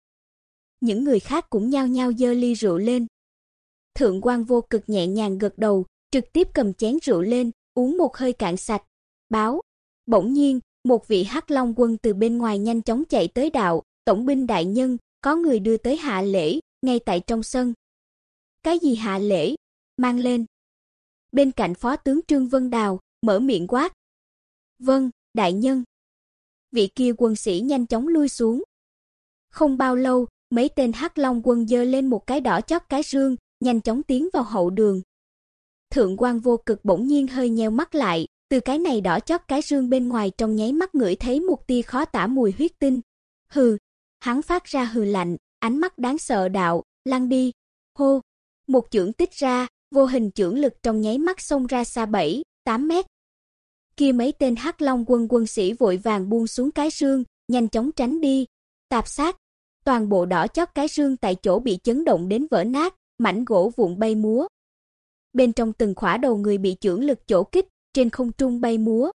A: Những người khác cũng nhao nhao dơ ly rượu lên. Thượng quan vô cực nhẹ nhàng gật đầu, trực tiếp cầm chén rượu lên, uống một hơi cạn sạch. Báo, bỗng nhiên, một vị Hắc Long quân từ bên ngoài nhanh chóng chạy tới đạo, tổng binh đại nhân, có người đưa tới hạ lễ, ngay tại trong sân. Cái gì hạ lễ? Mang lên. Bên cạnh phó tướng Trương Vân Đào, mở miệng quát. Vâng, đại nhân. Vị kia quân sĩ nhanh chóng lui xuống. Không bao lâu, mấy tên Hắc Long quân giơ lên một cái đỏ chót cái rương, nhanh chóng tiến vào hậu đường. Thượng quan vô cực bỗng nhiên hơi nheo mắt lại, từ cái này đỏ chót cái rương bên ngoài trong nháy mắt ngửi thấy một tia khó tả mùi huyết tinh. Hừ, hắn phát ra hừ lạnh, ánh mắt đáng sợ đạo, lăn đi. Hô, một chưởng tích ra, vô hình chưởng lực trong nháy mắt xông ra xa 7, 8 mét. Kia mấy tên Hắc Long quân quân sĩ vội vàng buông xuống cái xương nhanh chóng tránh đi. Tạp sát, toàn bộ đỏ chót cái xương tại chỗ bị chấn động đến vỡ nát, mảnh gỗ vụn bay múa. Bên trong từng khỏa đầu người bị chưởng lực chỗ kích, trên không trung bay múa.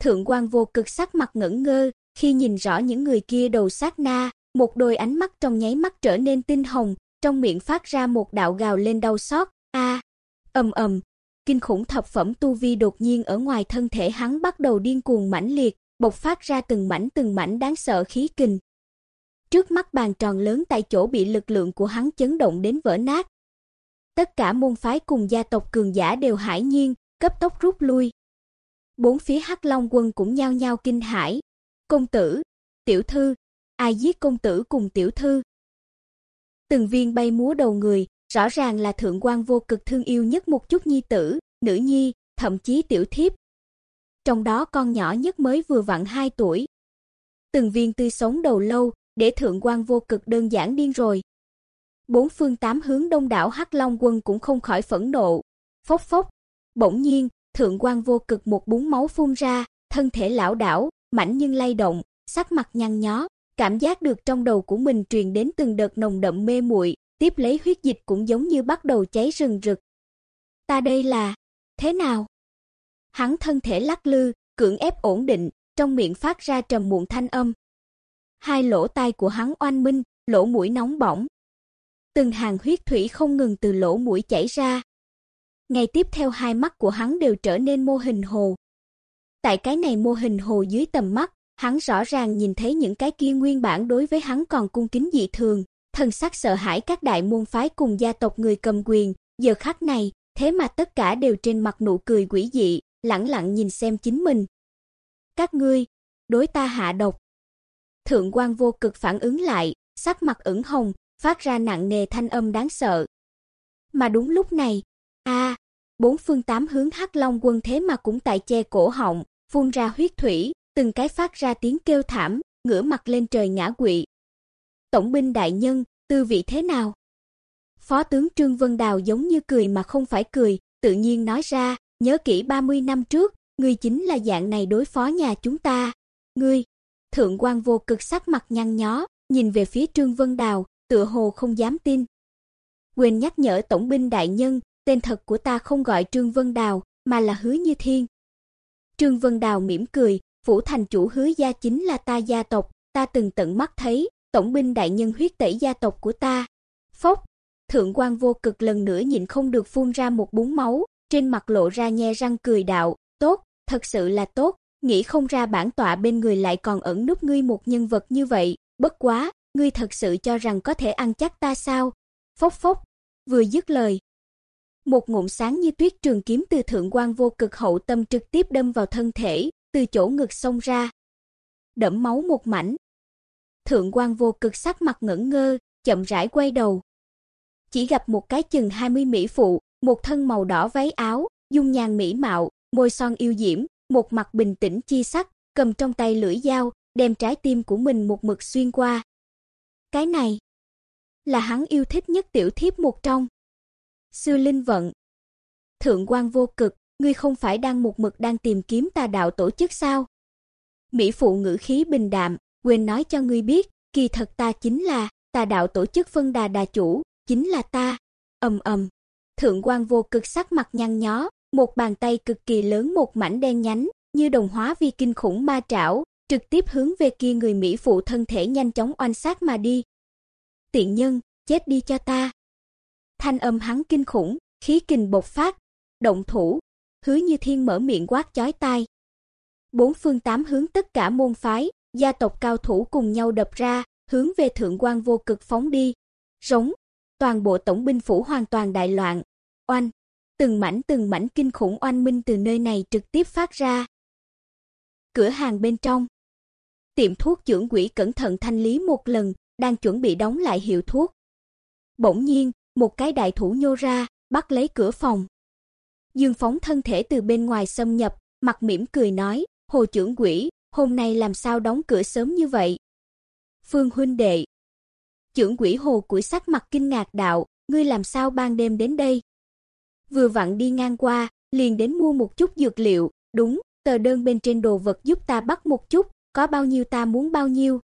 A: Thượng quan vô cực sắc mặt ngẩn ngơ, khi nhìn rõ những người kia đầu sát na, một đôi ánh mắt trong nháy mắt trở nên tinh hồng, trong miệng phát ra một đạo gào lên đau xót, a, ầm ầm, kinh khủng thập phẩm tu vi đột nhiên ở ngoài thân thể hắn bắt đầu điên cuồng mãnh liệt, bộc phát ra từng mảnh từng mảnh đáng sợ khí kình. Trước mắt bàn tròn lớn tại chỗ bị lực lượng của hắn chấn động đến vỡ nát. Tất cả môn phái cùng gia tộc cường giả đều hải nhiên, cấp tốc rút lui. Bốn phía Hắc Long quân cũng nhao nhao kinh hãi. Công tử, tiểu thư, ai giết công tử cùng tiểu thư? Từng viên bay múa đầu người, rõ ràng là thượng quan vô cực thương yêu nhất một chút nhi tử, nữ nhi, thậm chí tiểu thiếp. Trong đó con nhỏ nhất mới vừa vặn 2 tuổi. Từng viên tươi sống đầu lâu, để thượng quan vô cực đơn giản điên rồi. Bốn phương tám hướng đông đảo Hắc Long quân cũng không khỏi phẫn nộ. Phốc phốc, bỗng nhiên, thượng quan vô cực một búng máu phun ra, thân thể lão đảo, mảnh nhưng lay động, sắc mặt nhăn nhó, cảm giác được trong đầu của mình truyền đến từng đợt nồng đậm mê muội, tiếp lấy huyết dịch cũng giống như bắt đầu cháy rừng rực. Ta đây là thế nào? Hắn thân thể lắc lư, cưỡng ép ổn định, trong miệng phát ra trầm muộn thanh âm. Hai lỗ tai của hắn oanh minh, lỗ mũi nóng bỏng. Từng hàng huyết thủy không ngừng từ lỗ mũi chảy ra. Ngay tiếp theo hai mắt của hắn đều trở nên mô hình hồ. Tại cái này mô hình hồ dưới tầm mắt, hắn rõ ràng nhìn thấy những cái kia nguyên bản đối với hắn còn cung kính dị thường, thần sắc sợ hãi các đại môn phái cùng gia tộc người cầm quyền, giờ khắc này, thế mà tất cả đều trên mặt nụ cười quỷ dị, lẳng lặng nhìn xem chính mình. Các ngươi, đối ta hạ độc. Thượng quan vô cực phản ứng lại, sắc mặt ửng hồng, phát ra nặng nề thanh âm đáng sợ. Mà đúng lúc này, a, bốn phương tám hướng Hắc Long quân thế mà cũng tại che cổ họng, phun ra huyết thủy, từng cái phát ra tiếng kêu thảm, ngửa mặt lên trời ngã quỵ. Tổng binh đại nhân, tư vị thế nào? Phó tướng Trương Vân Đào giống như cười mà không phải cười, tự nhiên nói ra, nhớ kỹ 30 năm trước, ngươi chính là dạng này đối phó nhà chúng ta. Ngươi, thượng quan vô cực sắc mặt nhăn nhó, nhìn về phía Trương Vân Đào, tựa hồ không dám tin. Quên nhắc nhở tổng binh đại nhân, tên thật của ta không gọi Trương Vân Đào, mà là Hứa Như Thiên. Trương Vân Đào mỉm cười, phủ thành chủ Hứa gia chính là ta gia tộc, ta từng tận mắt thấy, tổng binh đại nhân huyết tẩy gia tộc của ta. Phốc, thượng quan vô cực lần nữa nhịn không được phun ra một búng máu, trên mặt lộ ra nhe răng cười đạo, tốt, thật sự là tốt, nghĩ không ra bản tọa bên người lại còn ẩn núp ngươi một nhân vật như vậy, bất quá, ngươi thật sự cho rằng có thể ăn chắc ta sao? Phốc phốc, vừa dứt lời, một ngụm sáng như tuyết trường kiếm từ thượng quan vô cực hậu tâm trực tiếp đâm vào thân thể, từ chỗ ngực xông ra. Đẫm máu một mảnh. Thượng quan vô cực sắc mặt ngẩn ngơ, chậm rãi quay đầu. Chỉ gặp một cái chừng 20 mỹ phụ, một thân màu đỏ váy áo, dung nhan mỹ mạo, môi son yêu diễm, một mặt bình tĩnh chi sắc, cầm trong tay lưỡi dao, đem trái tim của mình một mực xuyên qua. Cái này là hắn yêu thích nhất tiểu thiếp một trong. Sư Linh vận. Thượng quan vô cực, ngươi không phải đang một mực đang tìm kiếm tà đạo tổ chức sao? Mỹ phụ ngữ khí bình đạm, quên nói cho ngươi biết, kỳ thật ta chính là tà đạo tổ chức phân đà đà chủ, chính là ta. Ầm ầm. Thượng quan vô cực sắc mặt nhăn nhó, một bàn tay cực kỳ lớn một mảnh đen nhánh, như đồng hóa vi kinh khủng ma trảo, trực tiếp hướng về kia người mỹ phụ thân thể nhanh chóng oanh sát mà đi. Tiện nhân, chết đi cho ta. Thanh âm hắn kinh khủng, khí kình bộc phát, động thủ, Hứa Như Thiên mở miệng quát chói tai. Bốn phương tám hướng tất cả môn phái, gia tộc cao thủ cùng nhau đập ra, hướng về thượng quan vô cực phóng đi. Rống, toàn bộ tổng binh phủ hoàn toàn đại loạn. Oanh, từng mảnh từng mảnh kinh khủng oanh minh từ nơi này trực tiếp phát ra. Cửa hàng bên trong, tiệm thuốc trưởng quỷ cẩn thận thanh lý một lần, đang chuẩn bị đóng lại hiệu thuốc. Bỗng nhiên, một cái đại thủ nhô ra, bắt lấy cửa phòng. Dương Phóng thân thể từ bên ngoài xâm nhập, mặt mỉm cười nói, "Hồ trưởng quỷ, hôm nay làm sao đóng cửa sớm như vậy?" Phương huynh đệ. Trưởng quỷ Hồ củi sắc mặt kinh ngạc đạo, "Ngươi làm sao ban đêm đến đây?" Vừa vặn đi ngang qua, liền đến mua một chút dược liệu, đúng, tờ đơn bên trên đồ vật giúp ta bắt một chút, có bao nhiêu ta muốn bao nhiêu.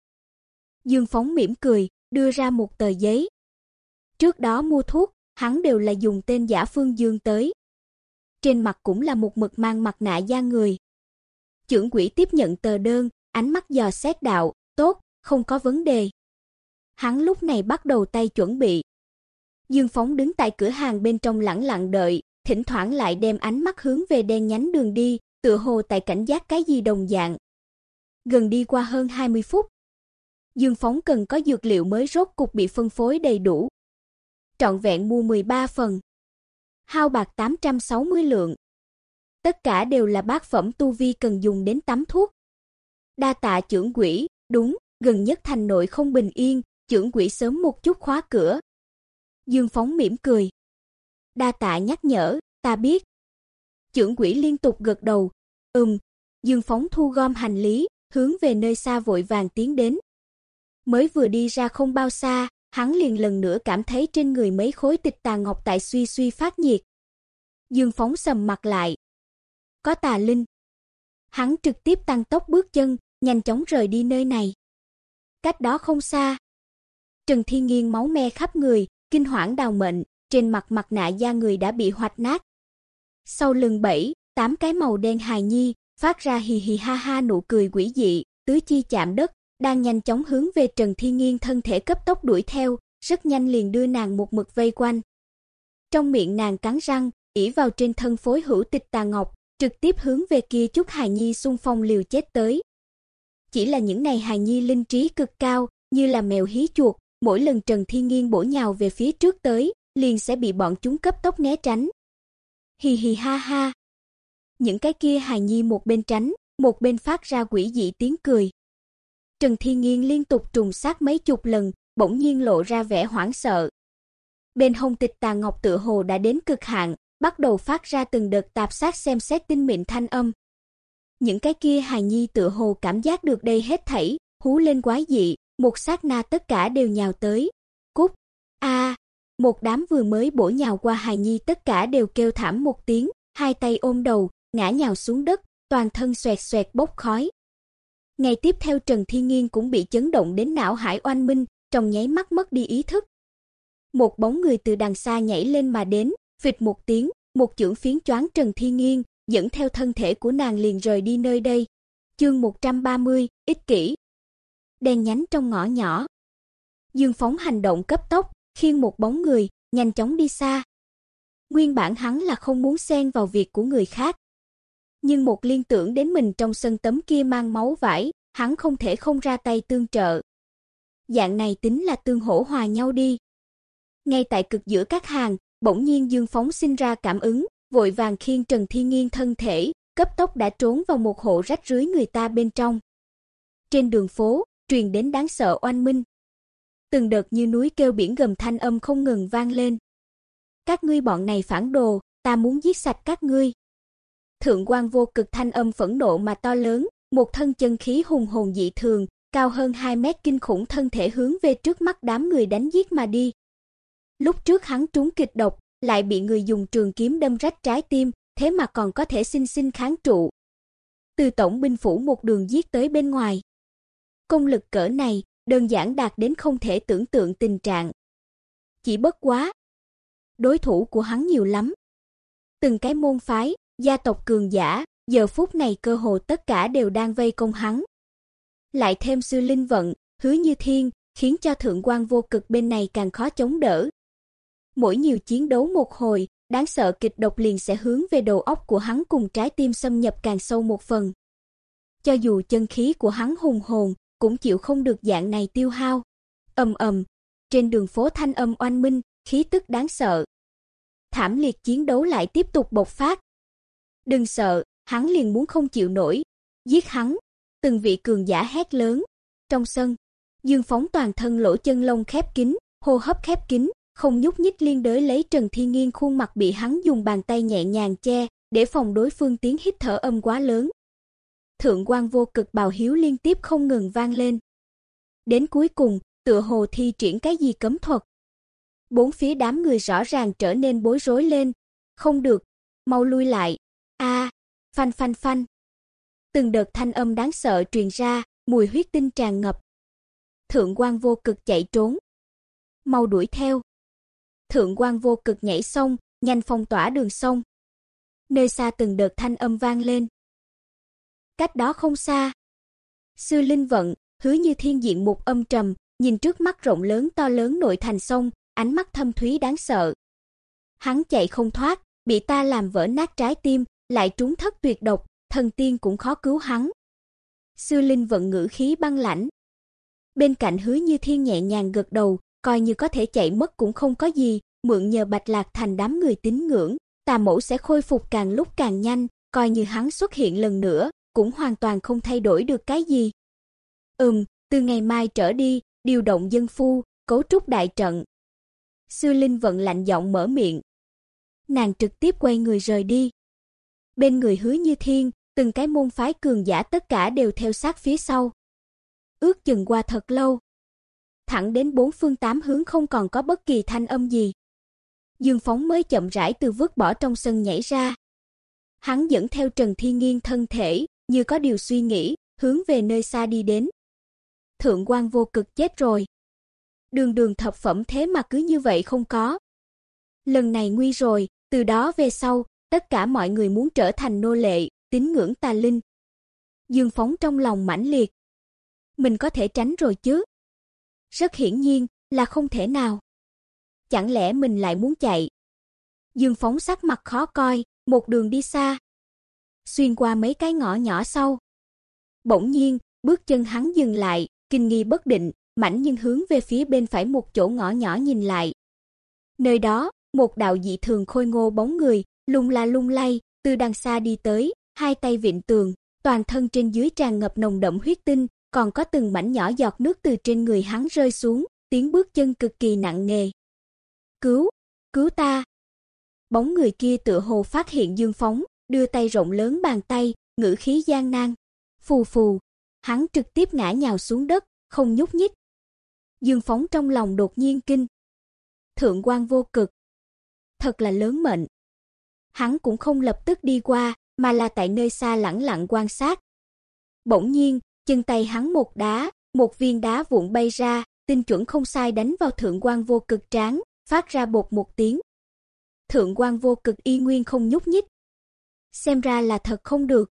A: Dương Phóng mỉm cười, đưa ra một tờ giấy. Trước đó mua thuốc, hắn đều là dùng tên giả Phương Dương tới. Trên mặt cũng là một mực mang mặt nạ da người. Trưởng quỹ tiếp nhận tờ đơn, ánh mắt dò xét đạo, tốt, không có vấn đề. Hắn lúc này bắt đầu tay chuẩn bị. Dương Phóng đứng tại cửa hàng bên trong lặng lặng đợi, thỉnh thoảng lại đem ánh mắt hướng về đen nhánh đường đi, tựa hồ tại cảnh giác cái gì đồng dạng. Gần đi qua hơn 20 phút, Dương Phóng cần có dược liệu mới rốt cục bị phân phối đầy đủ. Trọn vẹn mua 13 phần. Hao bạc 860 lượng. Tất cả đều là bát phẩm tu vi cần dùng đến tắm thuốc. Đa tạ trưởng quỷ, đúng, gần nhất thành nội không bình yên, trưởng quỷ sớm một chút khóa cửa. Dương Phóng mỉm cười. Đa tạ nhắc nhở, ta biết. Trưởng quỷ liên tục gật đầu. Ừm, Dương Phóng thu gom hành lý, hướng về nơi xa vội vàng tiến đến. Mới vừa đi ra không bao xa, hắn liền lần nữa cảm thấy trên người mấy khối tịch tà ngọc tại suy suy phát nhiệt. Dương Phóng sầm mặt lại. Có tà linh. Hắn trực tiếp tăng tốc bước chân, nhanh chóng rời đi nơi này. Cách đó không xa, Trần Thiên Nghiên máu me khắp người, kinh hoảng đào mệnh, trên mặt mặt nạ da người đã bị hoạch nát. Sau lưng bảy, tám cái màu đen hài nhi, phát ra hì hì ha ha nụ cười quỷ dị, tứ chi chạm đất, đang nhanh chóng hướng về Trần Thi Nghiên thân thể cấp tốc đuổi theo, rất nhanh liền đưa nàng một mực vây quanh. Trong miệng nàng cắn răng, ỷ vào trên thân phối hữu tịch tà ngọc, trực tiếp hướng về kia chút hài nhi xung phong liều chết tới. Chỉ là những này hài nhi linh trí cực cao, như là mèo hí chuột, mỗi lần Trần Thi Nghiên bổ nhào về phía trước tới, liền sẽ bị bọn chúng cấp tốc né tránh. Hì hì ha ha. Những cái kia hài nhi một bên tránh, một bên phát ra quỷ dị tiếng cười. Trần Thiên Nghiên liên tục trùng sát mấy chục lần, bỗng nhiên lộ ra vẻ hoảng sợ. Bên hông tịch tà ngọc tựa hồ đã đến cực hạn, bắt đầu phát ra từng đợt tạp sát xem xét tinh mịn thanh âm. Những cái kia hài nhi tựa hồ cảm giác được đây hết thảy, hú lên quái dị, một sát na tất cả đều nhào tới. Cút! A! một đám vừa mới bổ nhào qua hài nhi tất cả đều kêu thảm một tiếng, hai tay ôm đầu, ngã nhào xuống đất, toàn thân xoẹt xoẹt bốc khói. Ngày tiếp theo Trần Thiên Nghiên cũng bị chấn động đến não hải oanh minh, trong nháy mắt mất đi ý thức. Một bóng người từ đằng xa nhảy lên mà đến, phịch một tiếng, một chưởng phiến choáng Trần Thiên Nghiên, dẫn theo thân thể của nàng liền rời đi nơi đây. Chương 130, ích kỷ. đèn nhánh trong ngõ nhỏ. Dương Phóng hành động cấp tốc, khiêng một bóng người, nhanh chóng đi xa. Nguyên bản hắn là không muốn xen vào việc của người khác. Nhưng một liên tưởng đến mình trong sân tấm kia mang máu vải, hắn không thể không ra tay tương trợ. Dạng này tính là tương hỗ hòa nhau đi. Ngay tại cực giữa các hàng, bỗng nhiên Dương Phóng sinh ra cảm ứng, vội vàng khiêng Trần Thiên Nghiên thân thể, cấp tốc đã trốn vào một hộ rách rưới người ta bên trong. Trên đường phố, truyền đến đáng sợ oanh minh. Từng đợt như núi kêu biển gầm thanh âm không ngừng vang lên. Các ngươi bọn này phản đồ, ta muốn giết sạch các ngươi. Thượng quan vô cực thanh âm phẫn nộ mà to lớn, một thân chân khí hùng hồn dị thường, cao hơn 2 mét kinh khủng thân thể hướng về trước mắt đám người đánh giết mà đi. Lúc trước hắn trúng kịch độc, lại bị người dùng trường kiếm đâm rách trái tim, thế mà còn có thể sinh sinh kháng trụ. Từ tổng binh phủ một đường giết tới bên ngoài. Công lực cỡ này, đơn giản đạt đến không thể tưởng tượng tình trạng. Chỉ bất quá, đối thủ của hắn nhiều lắm. Từng cái môn phái, gia tộc cường giả, giờ phút này cơ hồ tất cả đều đang vây công hắn. Lại thêm sư linh vận, hứa như thiên, khiến cho thượng quan vô cực bên này càng khó chống đỡ. Mỗi nhiều chiến đấu một hồi, đáng sợ kịch độc liền sẽ hướng về đầu óc của hắn cùng trái tim xâm nhập càng sâu một phần. Cho dù chân khí của hắn hùng hồn, cũng chịu không được dạng này tiêu hao. Ầm ầm, trên đường phố thanh âm oanh minh, khí tức đáng sợ. Thảm liệt chiến đấu lại tiếp tục bộc phát. Đừng sợ, hắn liền muốn không chịu nổi, giết hắn. Từng vị cường giả hét lớn. Trong sân, Dương Phóng toàn thân lỗ chân lông khép kín, hô hấp khép kín, không nhúc nhích liên đới lấy Trần Thiên Nghiên khuôn mặt bị hắn dùng bàn tay nhẹ nhàng che, để phòng đối phương tiếng hít thở âm quá lớn. Thượng quan vô cực bào hiếu liên tiếp không ngừng vang lên. Đến cuối cùng, tựa hồ thi triển cái gì cấm thuật. Bốn phía đám người rõ ràng trở nên bối rối lên. Không được, mau lui lại. Phanh phanh phanh. Từng đợt thanh âm đáng sợ truyền ra, mùi huyết tinh tràn ngập. Thượng quan vô cực chạy trốn. Mau đuổi theo. Thượng quan vô cực nhảy sông, nhanh phong tỏa đường sông. Nơi xa từng đợt thanh âm vang lên. Cách đó không xa, Sư Linh vận, hứa như thiên diện một âm trầm, nhìn trước mắt rộng lớn to lớn nội thành sông, ánh mắt thâm thúy đáng sợ. Hắn chạy không thoát, bị ta làm vỡ nát trái tim, lại trúng thất tuyệt độc, thần tiên cũng khó cứu hắn. Sư Linh vận ngữ khí băng lãnh. Bên cạnh Hứa Như Thiên nhẹ nhàng gật đầu, coi như có thể chạy mất cũng không có gì, mượn nhờ Bạch Lạc thành đám người tín ngưỡng, tà mẫu sẽ khôi phục càng lúc càng nhanh, coi như hắn xuất hiện lần nữa, cũng hoàn toàn không thay đổi được cái gì. Ừm, từ ngày mai trở đi, điều động dân phu, cấu trúc đại trận. Sư Linh vận lạnh giọng mở miệng. Nàng trực tiếp quay người rời đi. Bên người hứa như thiên, từng cái môn phái cường giả tất cả đều theo sát phía sau. Ước chừng qua thật lâu. Thẳng đến bốn phương tám hướng không còn có bất kỳ thanh âm gì. Dương Phóng mới chậm rãi từ vứt bỏ trong sân nhảy ra. Hắn dẫn theo Trần Thiên Nghiên thân thể, như có điều suy nghĩ, hướng về nơi xa đi đến. Thượng quan vô cực chết rồi. Đường đường thập phẩm thế mà cứ như vậy không có. Lần này nguy rồi, từ đó về sau, tất cả mọi người muốn trở thành nô lệ, tín ngưỡng tà linh. Dương Phóng trong lòng mãnh liệt. Mình có thể tránh rồi chứ? Rất hiển nhiên là không thể nào. Chẳng lẽ mình lại muốn chạy? Dương Phóng sắc mặt khó coi, một đường đi xa. Xuyên qua mấy cái ngõ nhỏ sau. Bỗng nhiên, bước chân hắn dừng lại, kinh nghi bất định, mảnh nhưng hướng về phía bên phải một chỗ ngõ nhỏ nhìn lại. Nơi đó, một đạo dị thường khôi ngô bóng người, lung la lung lay, từ đằng xa đi tới, hai tay vịn tường, toàn thân trên dưới tràn ngập nồng đậm huyết tinh, còn có từng mảnh nhỏ giọt nước từ trên người hắn rơi xuống, tiếng bước chân cực kỳ nặng nề. "Cứu, cứu ta!" Bóng người kia tựa hồ phát hiện Dương Phóng, đưa tay rộng lớn bàn tay, ngữ khí gian nan. Phù phù, hắn trực tiếp ngã nhào xuống đất, không nhúc nhích. Dương Phóng trong lòng đột nhiên kinh. Thượng quan vô cực, thật là lớn mệnh. Hắn cũng không lập tức đi qua, mà là tại nơi xa lẳng lặng quan sát. Bỗng nhiên, chân tay hắn một đá, một viên đá vụn bay ra, tinh chuẩn không sai đánh vào thượng quan vô cực trán, phát ra bột một tiếng. Thượng quan vô cực y nguyên không nhúc nhích. Xem ra là thật không được.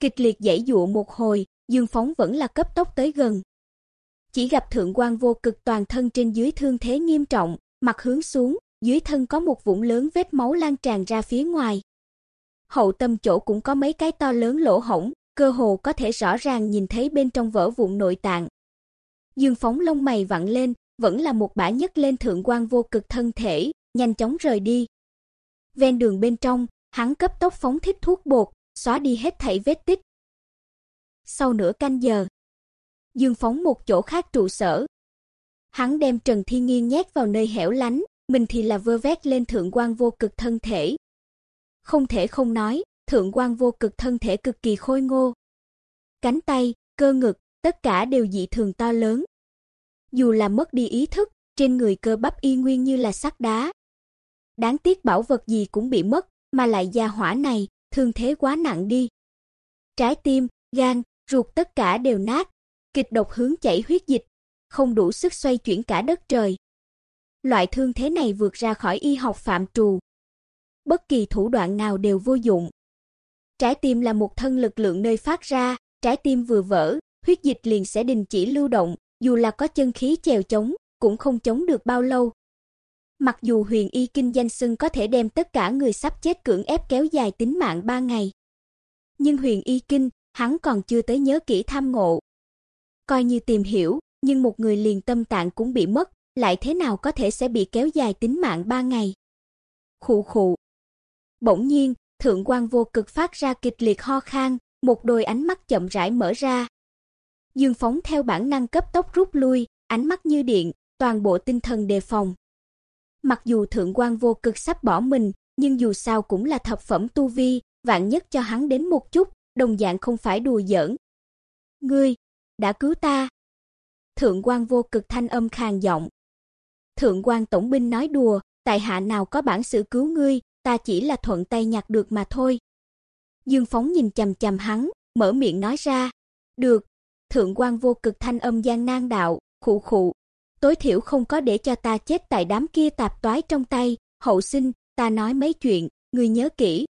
A: Kịch liệt giãy dụa một hồi, Dương Phóng vẫn là cấp tốc tới gần. Chỉ gặp thượng quan vô cực toàn thân trên dưới thương thế nghiêm trọng, mặt hướng xuống, dưới thân có một vũng lớn vết máu lan tràn ra phía ngoài. Hậu tâm chỗ cũng có mấy cái to lớn lỗ hổng, cơ hồ có thể rõ ràng nhìn thấy bên trong vỡ vụn nội tạng. Dương Phóng lông mày vặn lên, vẫn là một bả nhấc lên thượng quan vô cực thân thể, nhanh chóng rời đi. Ven đường bên trong, hắn cấp tốc phóng thích thuốc bột, xóa đi hết thảy vết tích. Sau nửa canh giờ, Dương Phóng một chỗ khác trụ sở. Hắn đem Trần Thiên Nghiên nhét vào nơi hẻo lánh, mình thì là vơ vét lên thượng quan vô cực thân thể. Không thể không nói, thượng quan vô cực thân thể cực kỳ khôi ngô. Cánh tay, cơ ngực, tất cả đều dị thường to lớn. Dù là mất đi ý thức, trên người cơ bắp y nguyên như là sắt đá. Đáng tiếc bảo vật gì cũng bị mất, mà lại gia hỏa này, thương thế quá nặng đi. Trái tim, gan, ruột tất cả đều nát, kịch độc hướng chảy huyết dịch, không đủ sức xoay chuyển cả đất trời. Loại thương thế này vượt ra khỏi y học phạm trù. Bất kỳ thủ đoạn nào đều vô dụng. Trái tim là một thân lực lượng nơi phát ra, trái tim vừa vỡ, huyết dịch liền sẽ đình chỉ lưu động, dù là có chân khí chèo chống, cũng không chống được bao lâu. Mặc dù Huyền Y kinh danh xưng có thể đem tất cả người sắp chết cưỡng ép kéo dài tính mạng 3 ngày. Nhưng Huyền Y kinh, hắn còn chưa tới nhớ kỹ tham ngộ. Coi như tìm hiểu, nhưng một người liền tâm tạng cũng bị mất, lại thế nào có thể sẽ bị kéo dài tính mạng 3 ngày. Khụ khụ. Bỗng nhiên, Thượng quan vô cực phát ra kịch liệt ho khan, một đôi ánh mắt chậm rãi mở ra. Dương Phóng theo bản năng cấp tốc rút lui, ánh mắt như điện, toàn bộ tinh thần đề phòng. Mặc dù thượng quan vô cực sắp bỏ mình, nhưng dù sao cũng là thập phẩm tu vi, vạn nhất cho hắn đến một chút, đồng dạng không phải đùa giỡn. Ngươi đã cứu ta. Thượng quan vô cực thanh âm khàn giọng. Thượng quan tổng binh nói đùa, tại hạ nào có bản sự cứu ngươi, ta chỉ là thuận tay nhặt được mà thôi. Dương Phóng nhìn chằm chằm hắn, mở miệng nói ra, "Được." Thượng quan vô cực thanh âm gian nan đạo, khụ khụ, tối thiểu không có để cho ta chết tại đám kia tạp toái trong tay, hậu sinh, ta nói mấy chuyện, ngươi nhớ kỹ.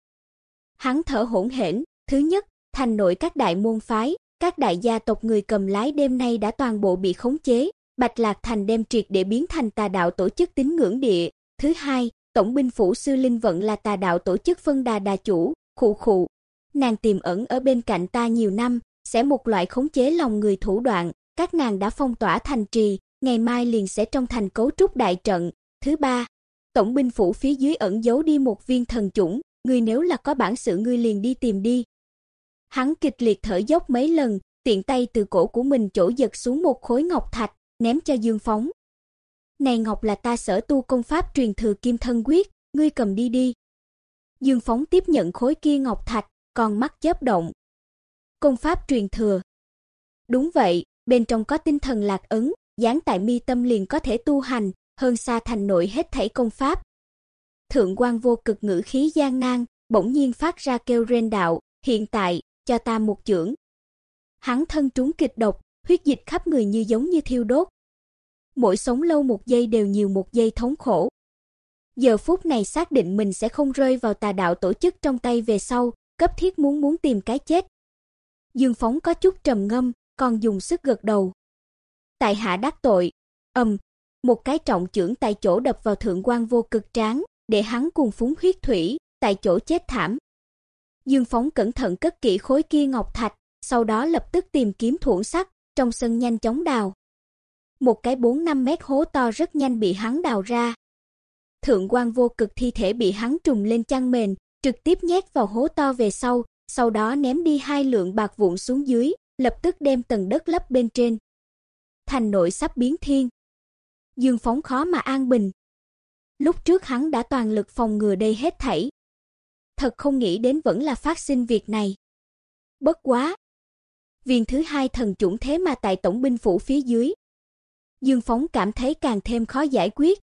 A: Hắn thở hổn hển, thứ nhất, thành nội các đại môn phái, các đại gia tộc người cầm lái đêm nay đã toàn bộ bị khống chế, Bạch Lạc Thành đem triệt để biến thành tà đạo tổ chức tín ngưỡng địa. Thứ hai, tổng binh phủ sư linh vận là tà đạo tổ chức phân đà đà chủ, khụ khụ. Nàng tiềm ẩn ở bên cạnh ta nhiều năm, sẽ một loại khống chế lòng người thủ đoạn, các nàng đã phong tỏa thành trì, ngày mai liền sẽ trong thành cấu trúc đại trận. Thứ ba, tổng binh phủ phía dưới ẩn giấu đi một viên thần chủng, ngươi nếu là có bản sự ngươi liền đi tìm đi. Hắn kịch liệt thở dốc mấy lần, tiện tay từ cổ của mình chỗ giật xuống một khối ngọc thạch, ném cho Dương Phóng. "Này ngọc là ta sở tu công pháp truyền thừa Kim Thân Quyết, ngươi cầm đi đi." Dương Phóng tiếp nhận khối kia ngọc thạch, còn mắt chớp động. Công pháp truyền thừa. Đúng vậy, bên trong có tinh thần lạc ấn, dán tại mi tâm liền có thể tu hành, hơn xa thành nội hết thảy công pháp. Thượng quan vô cực ngữ khí gian nan, bỗng nhiên phát ra kêu rên đạo, "Hiện tại, cho ta một chưởng." Hắn thân trúng kịch độc, huyết dịch khắp người như giống như thiêu đốt. Mỗi sống lâu một giây đều nhiều một giây thống khổ. Giờ phút này xác định mình sẽ không rơi vào tà đạo tổ chức trong tay về sau, cấp thiết muốn muốn tìm cái chết. Dương Phóng có chút trầm ngâm, còn dùng sức gật đầu. Tại hạ đắc tội, ầm, một cái trọng chưởng tại chỗ đập vào thượng quan vô cực trán, để hắn cùng phúng huyết thủy, tại chỗ chết thảm. Dương Phóng cẩn thận cất kỹ khối kia ngọc thạch, sau đó lập tức tìm kiếm thuẫn sắt, trong sân nhanh chóng đào. Một cái 4-5 mét hố to rất nhanh bị hắn đào ra. Thượng quan vô cực thi thể bị hắn trùng lên chăn mền, trực tiếp nhét vào hố to về sau, sau đó ném đi hai lượng bạc vụn xuống dưới, lập tức đem tầng đất lấp bên trên. Thành nội sắp biến thiên. Dương Phóng khó mà an bình. Lúc trước hắn đã toàn lực phòng ngừa đây hết thảy. Thật không nghĩ đến vẫn là phát sinh việc này. Bất quá, viên thứ hai thần chủng thế mà tại tổng binh phủ phía dưới. Dương Phóng cảm thấy càng thêm khó giải quyết.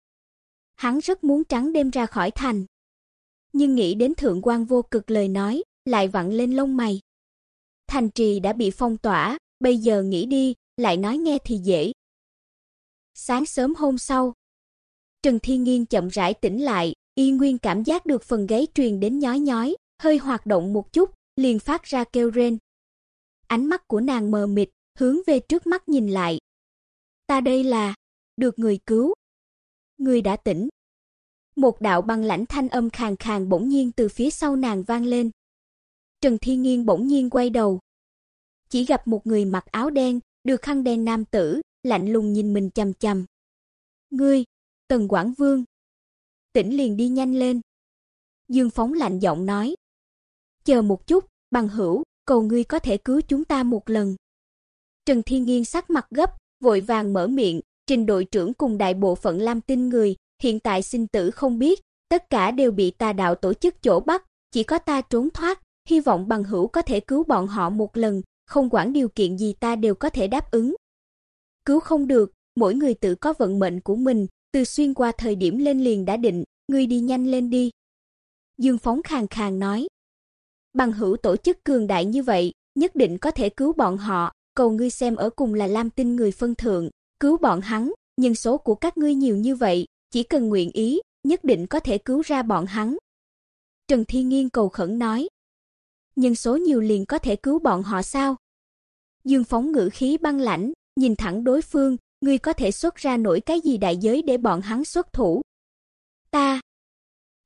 A: Hắn rất muốn trắng đêm ra khỏi thành. Nhưng nghĩ đến thượng quan vô cực lời nói, lại vặn lên lông mày. Thành trì đã bị phong tỏa, bây giờ nghĩ đi, lại nói nghe thì dễ. Sáng sớm hôm sau, Trần Thiên Nghiên chậm rãi tỉnh lại, y nguyên cảm giác được phần gáy truyền đến nhói nhói, hơi hoạt động một chút, liền phát ra kêu rên. Ánh mắt của nàng mờ mịt, hướng về trước mắt nhìn lại. Ta đây là được người cứu. Người đã tỉnh. Một đạo băng lãnh thanh âm khàn khàn bỗng nhiên từ phía sau nàng vang lên. Trần Thi Nghiên bỗng nhiên quay đầu. Chỉ gặp một người mặc áo đen, được khăn đen nam tử, lạnh lùng nhìn mình chằm chằm. "Ngươi, Tần Quảng Vương." Tỉnh liền đi nhanh lên. Dương Phóng lạnh giọng nói. "Chờ một chút, bằng hữu, cầu ngươi có thể cứu chúng ta một lần." Trần Thiên Nghiên sắc mặt gấp, vội vàng mở miệng, "Trình đội trưởng cùng đại bộ phận Lam Tinh người, hiện tại sinh tử không biết, tất cả đều bị tà đạo tổ chức chỗ bắt, chỉ có ta trốn thoát, hy vọng bằng hữu có thể cứu bọn họ một lần, không quản điều kiện gì ta đều có thể đáp ứng. Cứu không được, mỗi người tự có vận mệnh của mình, từ xuyên qua thời điểm lên liền đã định, ngươi đi nhanh lên đi." Dương Phóng khàn khàn nói. Bằng hữu tổ chức cường đại như vậy, nhất định có thể cứu bọn họ, cầu ngươi xem ở cùng là Lam Tinh người phân thượng, cứu bọn hắn, nhân số của các ngươi nhiều như vậy, chỉ cần nguyện ý, nhất định có thể cứu ra bọn hắn. Trần Thi Nghiên cầu khẩn nói nhân số nhiều liền có thể cứu bọn họ sao? Dương Phóng ngữ khí băng lãnh, nhìn thẳng đối phương, ngươi có thể xuất ra nổi cái gì đại giới để bọn hắn xuất thủ? Ta.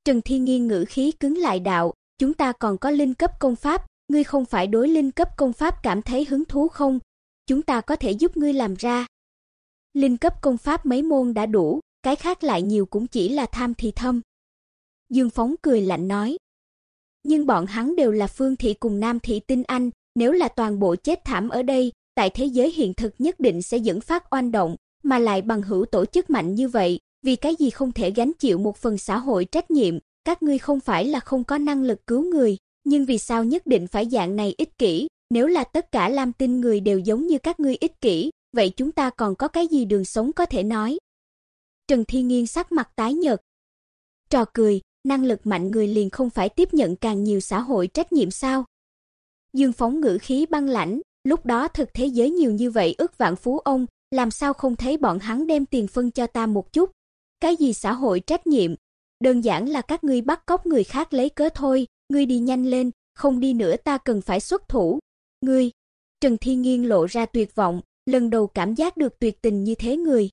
A: Trần thi Nghiên ngữ khí cứng lại đạo, chúng ta còn có linh cấp công pháp, ngươi không phải đối linh cấp công pháp cảm thấy hứng thú không? Chúng ta có thể giúp ngươi làm ra. Linh cấp công pháp mấy môn đã đủ, cái khác lại nhiều cũng chỉ là tham thì thâm. Dương Phóng cười lạnh nói, nhưng bọn hắn đều là Phương thị cùng Nam thị tinh anh, nếu là toàn bộ chết thảm ở đây, tại thế giới hiện thực nhất định sẽ dẫn phát oanh động, mà lại bằng hữu tổ chức mạnh như vậy, vì cái gì không thể gánh chịu một phần xã hội trách nhiệm, các ngươi không phải là không có năng lực cứu người, nhưng vì sao nhất định phải dạng này ích kỷ, nếu là tất cả Lam Tinh người đều giống như các ngươi ích kỷ, vậy chúng ta còn có cái gì đường sống có thể nói? Trần thi Nghiên sắc mặt tái nhợt. Trò cười, năng lực mạnh người liền không phải tiếp nhận càng nhiều xã hội trách nhiệm sao? Dương Phóng ngữ khí băng lãnh, lúc đó thực thế giới nhiều như vậy ức vạn phú ông, làm sao không thấy bọn hắn đem tiền phân cho ta một chút? Cái gì xã hội trách nhiệm? Đơn giản là các ngươi bắt cóc người khác lấy cớ thôi, ngươi đi nhanh lên, không đi nữa ta cần phải xuất thủ. Ngươi, Trần Thiên Nghiên lộ ra tuyệt vọng, lần đầu cảm giác được tuyệt tình như thế người.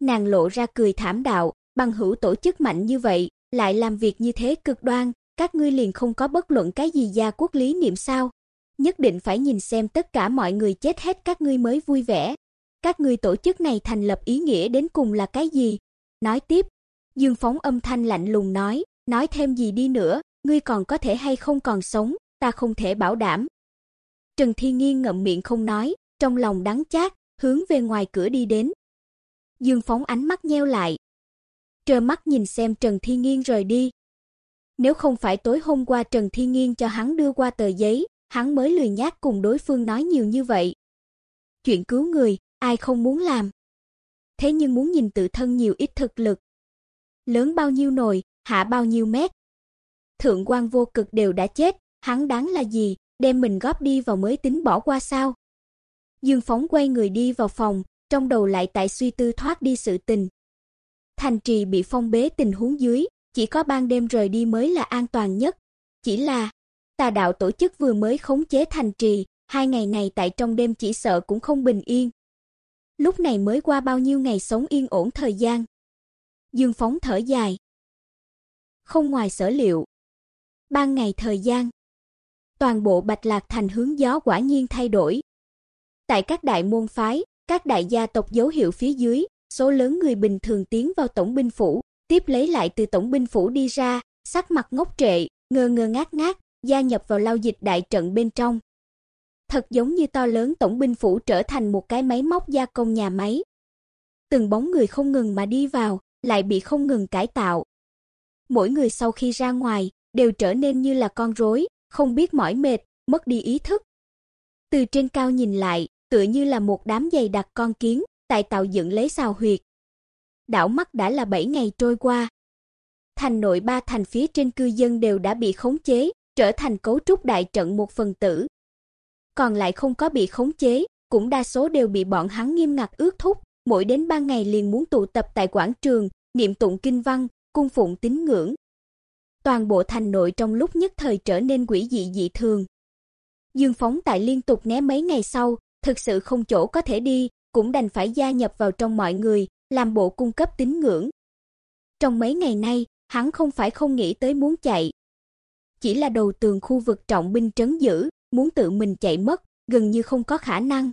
A: Nàng lộ ra cười thảm đạo, bằng hữu tổ chức mạnh như vậy, lại làm việc như thế cực đoan, các ngươi liền không có bất luận cái gì gia quốc lý niệm sao? Nhất định phải nhìn xem tất cả mọi người chết hết các ngươi mới vui vẻ. Các ngươi tổ chức này thành lập ý nghĩa đến cùng là cái gì? Nói tiếp, Dương Phóng âm thanh lạnh lùng nói, nói thêm gì đi nữa, ngươi còn có thể hay không còn sống, ta không thể bảo đảm. Trần Thi Nghiên ngậm miệng không nói, trong lòng đắng chát, hướng về ngoài cửa đi đến. Dương Phóng ánh mắt nheo lại, trơ mắt nhìn xem Trần Thi Nghiên rời đi. Nếu không phải tối hôm qua Trần Thi Nghiên cho hắn đưa qua tờ giấy, hắn mới lười nhác cùng đối phương nói nhiều như vậy. Chuyện cứu người, ai không muốn làm. Thế nhưng muốn nhìn tự thân nhiều ít thực lực. Lớn bao nhiêu nồi, hạ bao nhiêu mét. Thượng quan vô cực đều đã chết, hắn đáng là gì, đem mình góp đi vào mới tính bỏ qua sao? Dương Phóng quay người đi vào phòng, trong đầu lại tại suy tư thoát đi sự tình. Thành trì bị phong bế tình huống dưới, chỉ có ban đêm rời đi mới là an toàn nhất. Chỉ là tà đạo tổ chức vừa mới khống chế thành trì, hai ngày này tại trong đêm chỉ sợ cũng không bình yên. Lúc này mới qua bao nhiêu ngày sống yên ổn thời gian. Dương Phóng thở dài. Không ngoài sở liệu. Ban ngày thời gian, toàn bộ Bạch Lạc thành hướng gió quả nhiên thay đổi. Tại các đại môn phái, các đại gia tộc dấu hiệu phía dưới, số lớn người bình thường tiến vào tổng binh phủ, tiếp lấy lại từ tổng binh phủ đi ra, sắc mặt ngốc trệ, ngơ ngơ ngác ngác, gia nhập vào lao dịch đại trận bên trong. Thật giống như to lớn tổng binh phủ trở thành một cái máy móc gia công nhà máy. Từng bóng người không ngừng mà đi vào, lại bị không ngừng cải tạo. Mỗi người sau khi ra ngoài đều trở nên như là con rối, không biết mỏi mệt, mất đi ý thức. Từ trên cao nhìn lại, tựa như là một đám dày đặc con kiến, tại tạo dựng lấy xào huyệt. Đảo mắt đã là 7 ngày trôi qua. Thành nội ba thành phía trên cư dân đều đã bị khống chế, trở thành cấu trúc đại trận một phần tử. Còn lại không có bị khống chế, cũng đa số đều bị bọn hắn nghiêm ngặt ước thúc, mỗi đến ba ngày liền muốn tụ tập tại quảng trường, niệm tụng kinh văn, cung phụng tín ngưỡng. Toàn bộ thành nội trong lúc nhất thời trở nên quỷ dị dị thường. Dương Phóng tại liên tục né mấy ngày sau, thực sự không chỗ có thể đi, cũng đành phải gia nhập vào trong mọi người, làm bộ cung cấp tín ngưỡng. Trong mấy ngày nay, hắn không phải không nghĩ tới muốn chạy. Chỉ là đầu tường khu vực trọng binh trấn giữ, muốn tự mình chạy mất, gần như không có khả năng.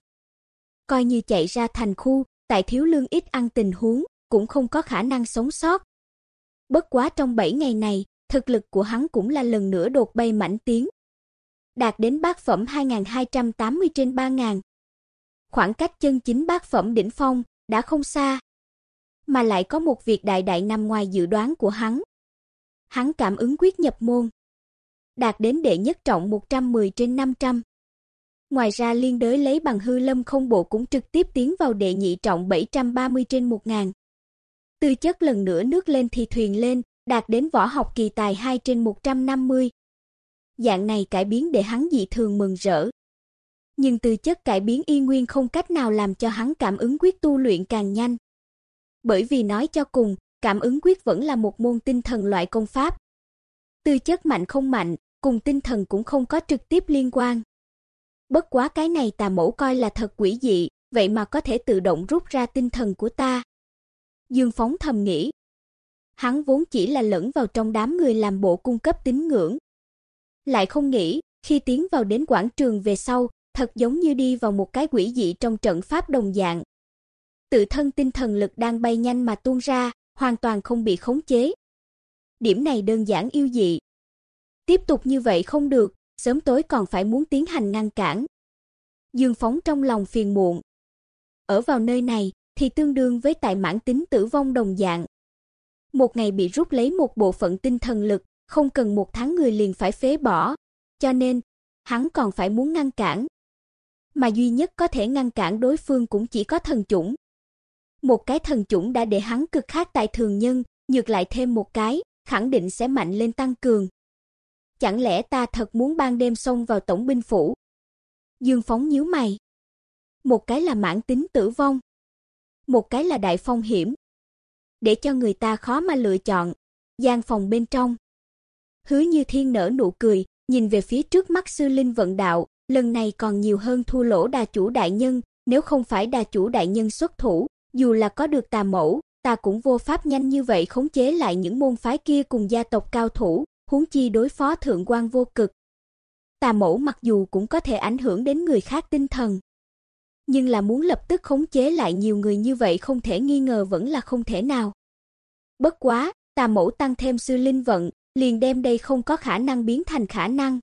A: Coi như chạy ra thành khu, tại thiếu lương ít ăn tình huống, cũng không có khả năng sống sót. Bất quá trong 7 ngày này, thực lực của hắn cũng là lần nữa đột bay mãnh tiến. Đạt đến bát phẩm 2280 trên 3000. Khoảng cách chân chính bát phẩm đỉnh phong đã không xa, mà lại có một việc đại đại nằm ngoài dự đoán của hắn. Hắn cảm ứng quyết nhập môn, đạt đến đệ nhất trọng 110 trên 500. Ngoài ra liên đới lấy bằng hư lâm không bộ cũng trực tiếp tiến vào đệ nhị trọng 730 trên 1000. Tư chất lần nữa nước lên thì thuyền lên, đạt đến võ học kỳ tài 2 trên 150. Dạng này cải biến để hắn dị thường mừng rỡ. Nhưng tư chất cải biến y nguyên không cách nào làm cho hắn cảm ứng quyết tu luyện càng nhanh. Bởi vì nói cho cùng, cảm ứng quyết vẫn là một môn tinh thần loại công pháp. Tư chất mạnh không mạnh, cùng tinh thần cũng không có trực tiếp liên quan. Bất quá cái này tà mẫu coi là thật quỷ dị, vậy mà có thể tự động rút ra tinh thần của ta. Dương Phóng thầm nghĩ. Hắn vốn chỉ là lẫn vào trong đám người làm bộ cung cấp tín ngưỡng. Lại không nghĩ, khi tiến vào đến quảng trường về sau, thật giống như đi vào một cái quỷ dị trong trận pháp đồng dạng. Tự thân tinh thần lực đang bay nhanh mà tuôn ra, hoàn toàn không bị khống chế. Điểm này đơn giản yêu dị. Tiếp tục như vậy không được, sớm tối còn phải muốn tiến hành ngăn cản. Dương Phóng trong lòng phiền muộn. Ở vào nơi này thì tương đương với tại mãn tính tử vong đồng dạng. Một ngày bị rút lấy một bộ phận tinh thần lực, không cần một tháng người liền phải phế bỏ, cho nên hắn còn phải muốn ngăn cản. Mà duy nhất có thể ngăn cản đối phương cũng chỉ có thần chủng. Một cái thần chủng đã để hắn cực khác tại thường nhân, nhược lại thêm một cái, khẳng định sẽ mạnh lên tăng cường. Chẳng lẽ ta thật muốn ban đêm xông vào tổng binh phủ? Dương Phóng nhíu mày. Một cái là mãn tính tử vong, một cái là đại phong hiểm. Để cho người ta khó mà lựa chọn. Gian phòng bên trong. Hứa Như Thiên nở nụ cười, nhìn về phía trước mắt sư linh vận đạo, lần này còn nhiều hơn thua lỗ đà chủ đại nhân, nếu không phải đà chủ đại nhân xuất thủ, dù là có được tà mẫu, ta cũng vô pháp nhanh như vậy khống chế lại những môn phái kia cùng gia tộc cao thủ, huống chi đối phó thượng quan vô cực. Tà mẫu mặc dù cũng có thể ảnh hưởng đến người khác tinh thần, nhưng là muốn lập tức khống chế lại nhiều người như vậy không thể nghi ngờ vẫn là không thể nào. Bất quá, tà mẫu tăng thêm sư linh vận, liền đem đây không có khả năng biến thành khả năng.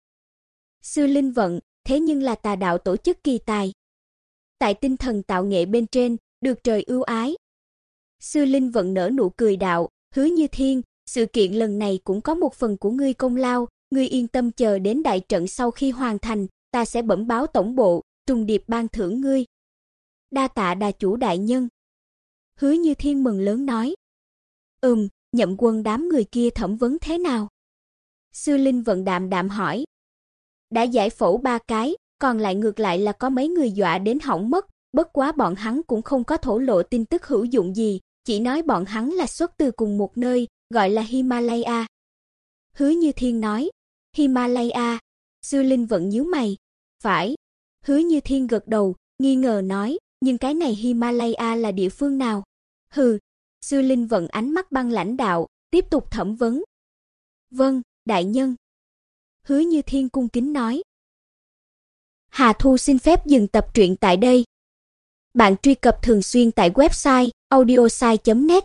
A: Sư linh vận, thế nhưng là tà đạo tổ chức kỳ tài. Tại tinh thần tạo nghệ bên trên, được trời ưu ái. Sư linh vận nở nụ cười đạo, hứa như thiên, sự kiện lần này cũng có một phần của ngươi công lao, ngươi yên tâm chờ đến đại trận sau khi hoàn thành, ta sẽ bẩm báo tổng bộ, trùng điệp ban thưởng ngươi. Đa tạ đà chủ đại nhân. Hứa Như Thiên mừng lớn nói. Ừm, nhậm quân đám người kia thẩm vấn thế nào? Sư Linh vận đạm đạm hỏi. Đã giải phẫu ba cái, còn lại ngược lại là có mấy người dọa đến hỏng mất, bất quá bọn hắn cũng không có thổ lộ tin tức hữu dụng gì, chỉ nói bọn hắn là xuất từ cùng một nơi, gọi là Himalaya. Hứa Như Thiên nói, Himalaya, Sư Linh vẫn nhíu mày. Phải. Hứa Như Thiên gật đầu, nghi ngờ nói, nhưng cái này Himalaya là địa phương nào? Hừ. Sư Linh vẫn ánh mắt băng lãnh đạo, tiếp tục thẩm vấn. Vâng, đại nhân. Hứa Như Thiên cung kính nói. Hà Thu xin phép dừng tập truyện tại đây. Bạn truy cập thường xuyên tại website audiosai.net